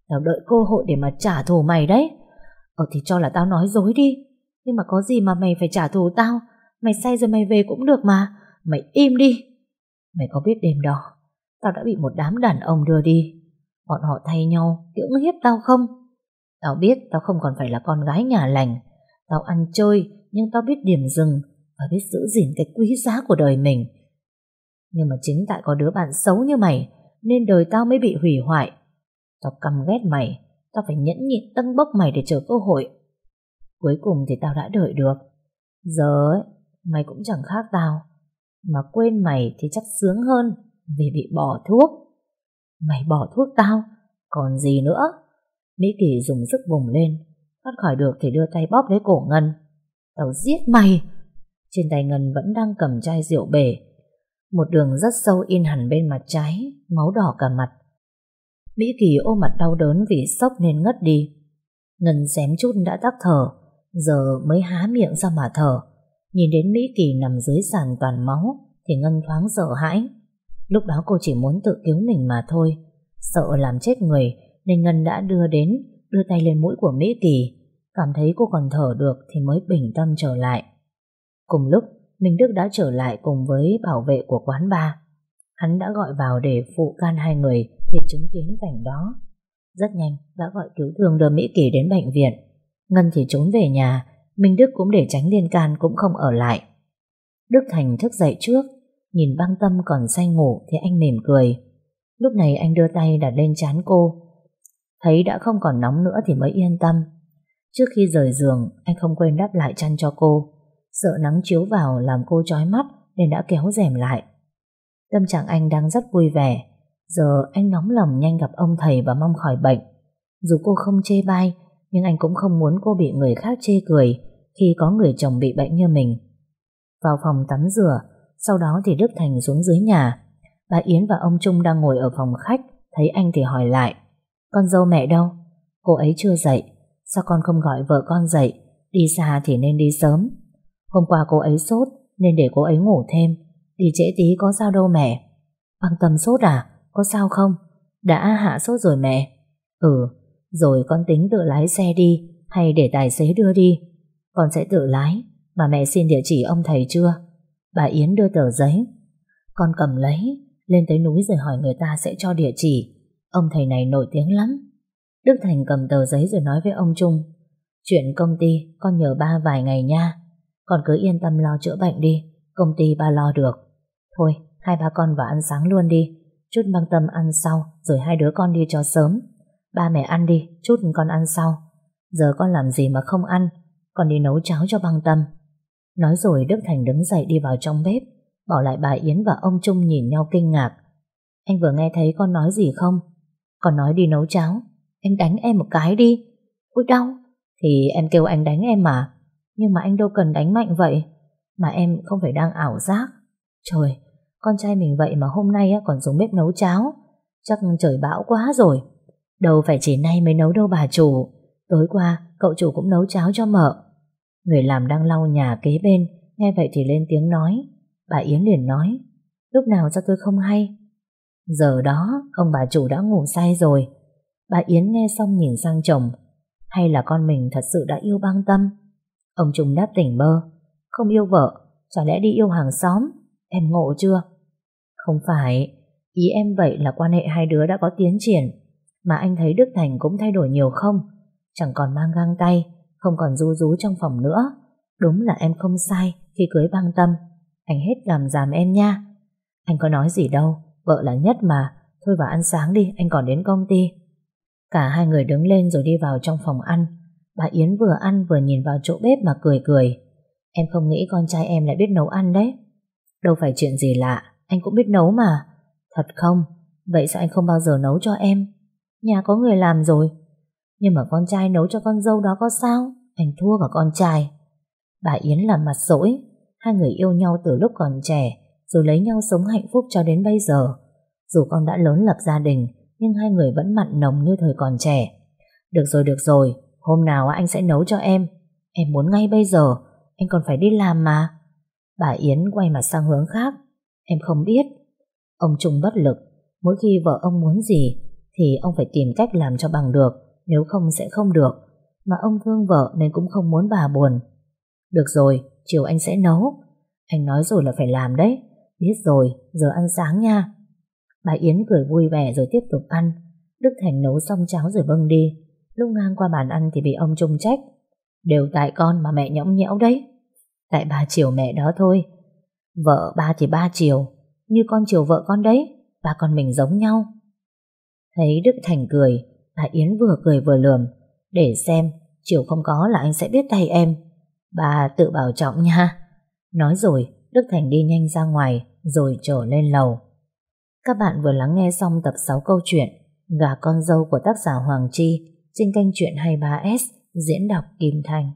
Tao đợi cơ hội để mà trả thù mày đấy. Ờ thì cho là tao nói dối đi. Nhưng mà có gì mà mày phải trả thù tao? Mày say rồi mày về cũng được mà. Mày im đi. Mày có biết đêm đó, tao đã bị một đám đàn ông đưa đi. Bọn họ thay nhau, cưỡng hiếp tao không? Tao biết tao không còn phải là con gái nhà lành. Tao ăn chơi, nhưng tao biết điểm dừng và biết giữ gìn cái quý giá của đời mình. Nhưng mà chính tại có đứa bạn xấu như mày, nên đời tao mới bị hủy hoại. Tao căm ghét mày, tao phải nhẫn nhịn tân bốc mày để chờ cơ hội. Cuối cùng thì tao đã đợi được. Giờ ấy, mày cũng chẳng khác tao. Mà quên mày thì chắc sướng hơn vì bị bỏ thuốc. Mày bỏ thuốc tao, còn gì nữa? Mỹ Kỳ dùng sức vùng lên, thoát khỏi được thì đưa tay bóp lấy cổ Ngân. Tao giết mày! Trên tay Ngân vẫn đang cầm chai rượu bể. Một đường rất sâu in hẳn bên mặt trái, máu đỏ cả mặt. Mỹ Kỳ ôm mặt đau đớn vì sốc nên ngất đi. Ngân xém chút đã tắc thở, giờ mới há miệng ra mà thở. Nhìn đến Mỹ Kỳ nằm dưới sàn toàn máu thì Ngân thoáng sợ hãi. Lúc đó cô chỉ muốn tự cứu mình mà thôi. Sợ làm chết người nên Ngân đã đưa đến, đưa tay lên mũi của Mỹ Kỳ. Cảm thấy cô còn thở được thì mới bình tâm trở lại. Cùng lúc, Minh Đức đã trở lại cùng với bảo vệ của quán bar. Hắn đã gọi vào để phụ can hai người thì chứng kiến cảnh đó. Rất nhanh đã gọi cứu thương đưa Mỹ Kỳ đến bệnh viện. Ngân thì trốn về nhà, Minh Đức cũng để tránh liên can cũng không ở lại. Đức Thành thức dậy trước, nhìn băng tâm còn say ngủ thì anh mỉm cười. Lúc này anh đưa tay đặt lên chán cô. Thấy đã không còn nóng nữa thì mới yên tâm. Trước khi rời giường, anh không quên đắp lại chăn cho cô. Sợ nắng chiếu vào làm cô chói mắt nên đã kéo rèm lại. Tâm trạng anh đang rất vui vẻ. Giờ anh nóng lòng nhanh gặp ông thầy và mong khỏi bệnh. Dù cô không chê bai, nhưng anh cũng không muốn cô bị người khác chê cười khi có người chồng bị bệnh như mình. Vào phòng tắm rửa, sau đó thì Đức Thành xuống dưới nhà. Bà Yến và ông Trung đang ngồi ở phòng khách, thấy anh thì hỏi lại. Con dâu mẹ đâu? Cô ấy chưa dậy. Sao con không gọi vợ con dậy? Đi xa thì nên đi sớm. Hôm qua cô ấy sốt, nên để cô ấy ngủ thêm. Đi trễ tí có sao đâu mẹ. Băng tâm sốt à? Có sao không? Đã hạ sốt rồi mẹ. Ừ, rồi con tính tự lái xe đi, hay để tài xế đưa đi. Con sẽ tự lái, mà mẹ xin địa chỉ ông thầy chưa? Bà Yến đưa tờ giấy. Con cầm lấy, lên tới núi rồi hỏi người ta sẽ cho địa chỉ. Ông thầy này nổi tiếng lắm. Đức Thành cầm tờ giấy rồi nói với ông Trung. Chuyện công ty, con nhờ ba vài ngày nha. Con cứ yên tâm lo chữa bệnh đi, công ty ba lo được. Thôi, hai ba con vào ăn sáng luôn đi. Chút băng tâm ăn sau, rồi hai đứa con đi cho sớm. Ba mẹ ăn đi, chút con ăn sau. Giờ con làm gì mà không ăn, con đi nấu cháo cho băng tâm. Nói rồi Đức Thành đứng dậy đi vào trong bếp, bỏ lại bà Yến và ông Trung nhìn nhau kinh ngạc. Anh vừa nghe thấy con nói gì không? Con nói đi nấu cháo, anh đánh em một cái đi. Ui đau, thì em kêu anh đánh em mà. Nhưng mà anh đâu cần đánh mạnh vậy. Mà em không phải đang ảo giác. Trời, con trai mình vậy mà hôm nay còn xuống bếp nấu cháo. Chắc trời bão quá rồi. Đâu phải chỉ nay mới nấu đâu bà chủ. Tối qua, cậu chủ cũng nấu cháo cho mợ. Người làm đang lau nhà kế bên, nghe vậy thì lên tiếng nói. Bà Yến liền nói, lúc nào cho tôi không hay. Giờ đó, ông bà chủ đã ngủ say rồi. Bà Yến nghe xong nhìn sang chồng. Hay là con mình thật sự đã yêu băng tâm? Ông Trung đáp tỉnh bơ. Không yêu vợ, chả lẽ đi yêu hàng xóm? Em ngộ chưa? Không phải, ý em vậy là quan hệ hai đứa đã có tiến triển. Mà anh thấy Đức Thành cũng thay đổi nhiều không? Chẳng còn mang găng tay, không còn ru rú trong phòng nữa. Đúng là em không sai khi cưới băng tâm. Anh hết làm giảm em nha. Anh có nói gì đâu, vợ là nhất mà. Thôi vào ăn sáng đi, anh còn đến công ty. Cả hai người đứng lên rồi đi vào trong phòng ăn. Bà Yến vừa ăn vừa nhìn vào chỗ bếp mà cười cười. Em không nghĩ con trai em lại biết nấu ăn đấy. Đâu phải chuyện gì lạ, anh cũng biết nấu mà. Thật không? Vậy sao anh không bao giờ nấu cho em? Nhà có người làm rồi. Nhưng mà con trai nấu cho con dâu đó có sao? Anh thua cả con trai. Bà Yến làm mặt sỗi Hai người yêu nhau từ lúc còn trẻ, rồi lấy nhau sống hạnh phúc cho đến bây giờ. Dù con đã lớn lập gia đình, nhưng hai người vẫn mặn nồng như thời còn trẻ. Được rồi, được rồi, Hôm nào anh sẽ nấu cho em. Em muốn ngay bây giờ, anh còn phải đi làm mà. Bà Yến quay mặt sang hướng khác. Em không biết. Ông Trung bất lực. Mỗi khi vợ ông muốn gì thì ông phải tìm cách làm cho bằng được, nếu không sẽ không được. Mà ông thương vợ nên cũng không muốn bà buồn. Được rồi, chiều anh sẽ nấu. Anh nói rồi là phải làm đấy. Biết rồi, giờ ăn sáng nha. Bà Yến cười vui vẻ rồi tiếp tục ăn. Đức Thành nấu xong cháo rồi bưng đi. Lúc ngang qua bàn ăn thì bị ông Trung trách. Đều tại con mà mẹ nhõng nhẽo đấy. Tại ba chiều mẹ đó thôi. Vợ ba thì ba chiều. Như con chiều vợ con đấy. Ba con mình giống nhau. Thấy Đức Thành cười, bà Yến vừa cười vừa lườm. Để xem, chiều không có là anh sẽ biết tay em. Bà tự bảo trọng nha. Nói rồi, Đức Thành đi nhanh ra ngoài, rồi trở lên lầu. Các bạn vừa lắng nghe xong tập 6 câu chuyện Gà con dâu của tác giả Hoàng Chi trên kênh Chuyện 23S diễn đọc Kim Thành.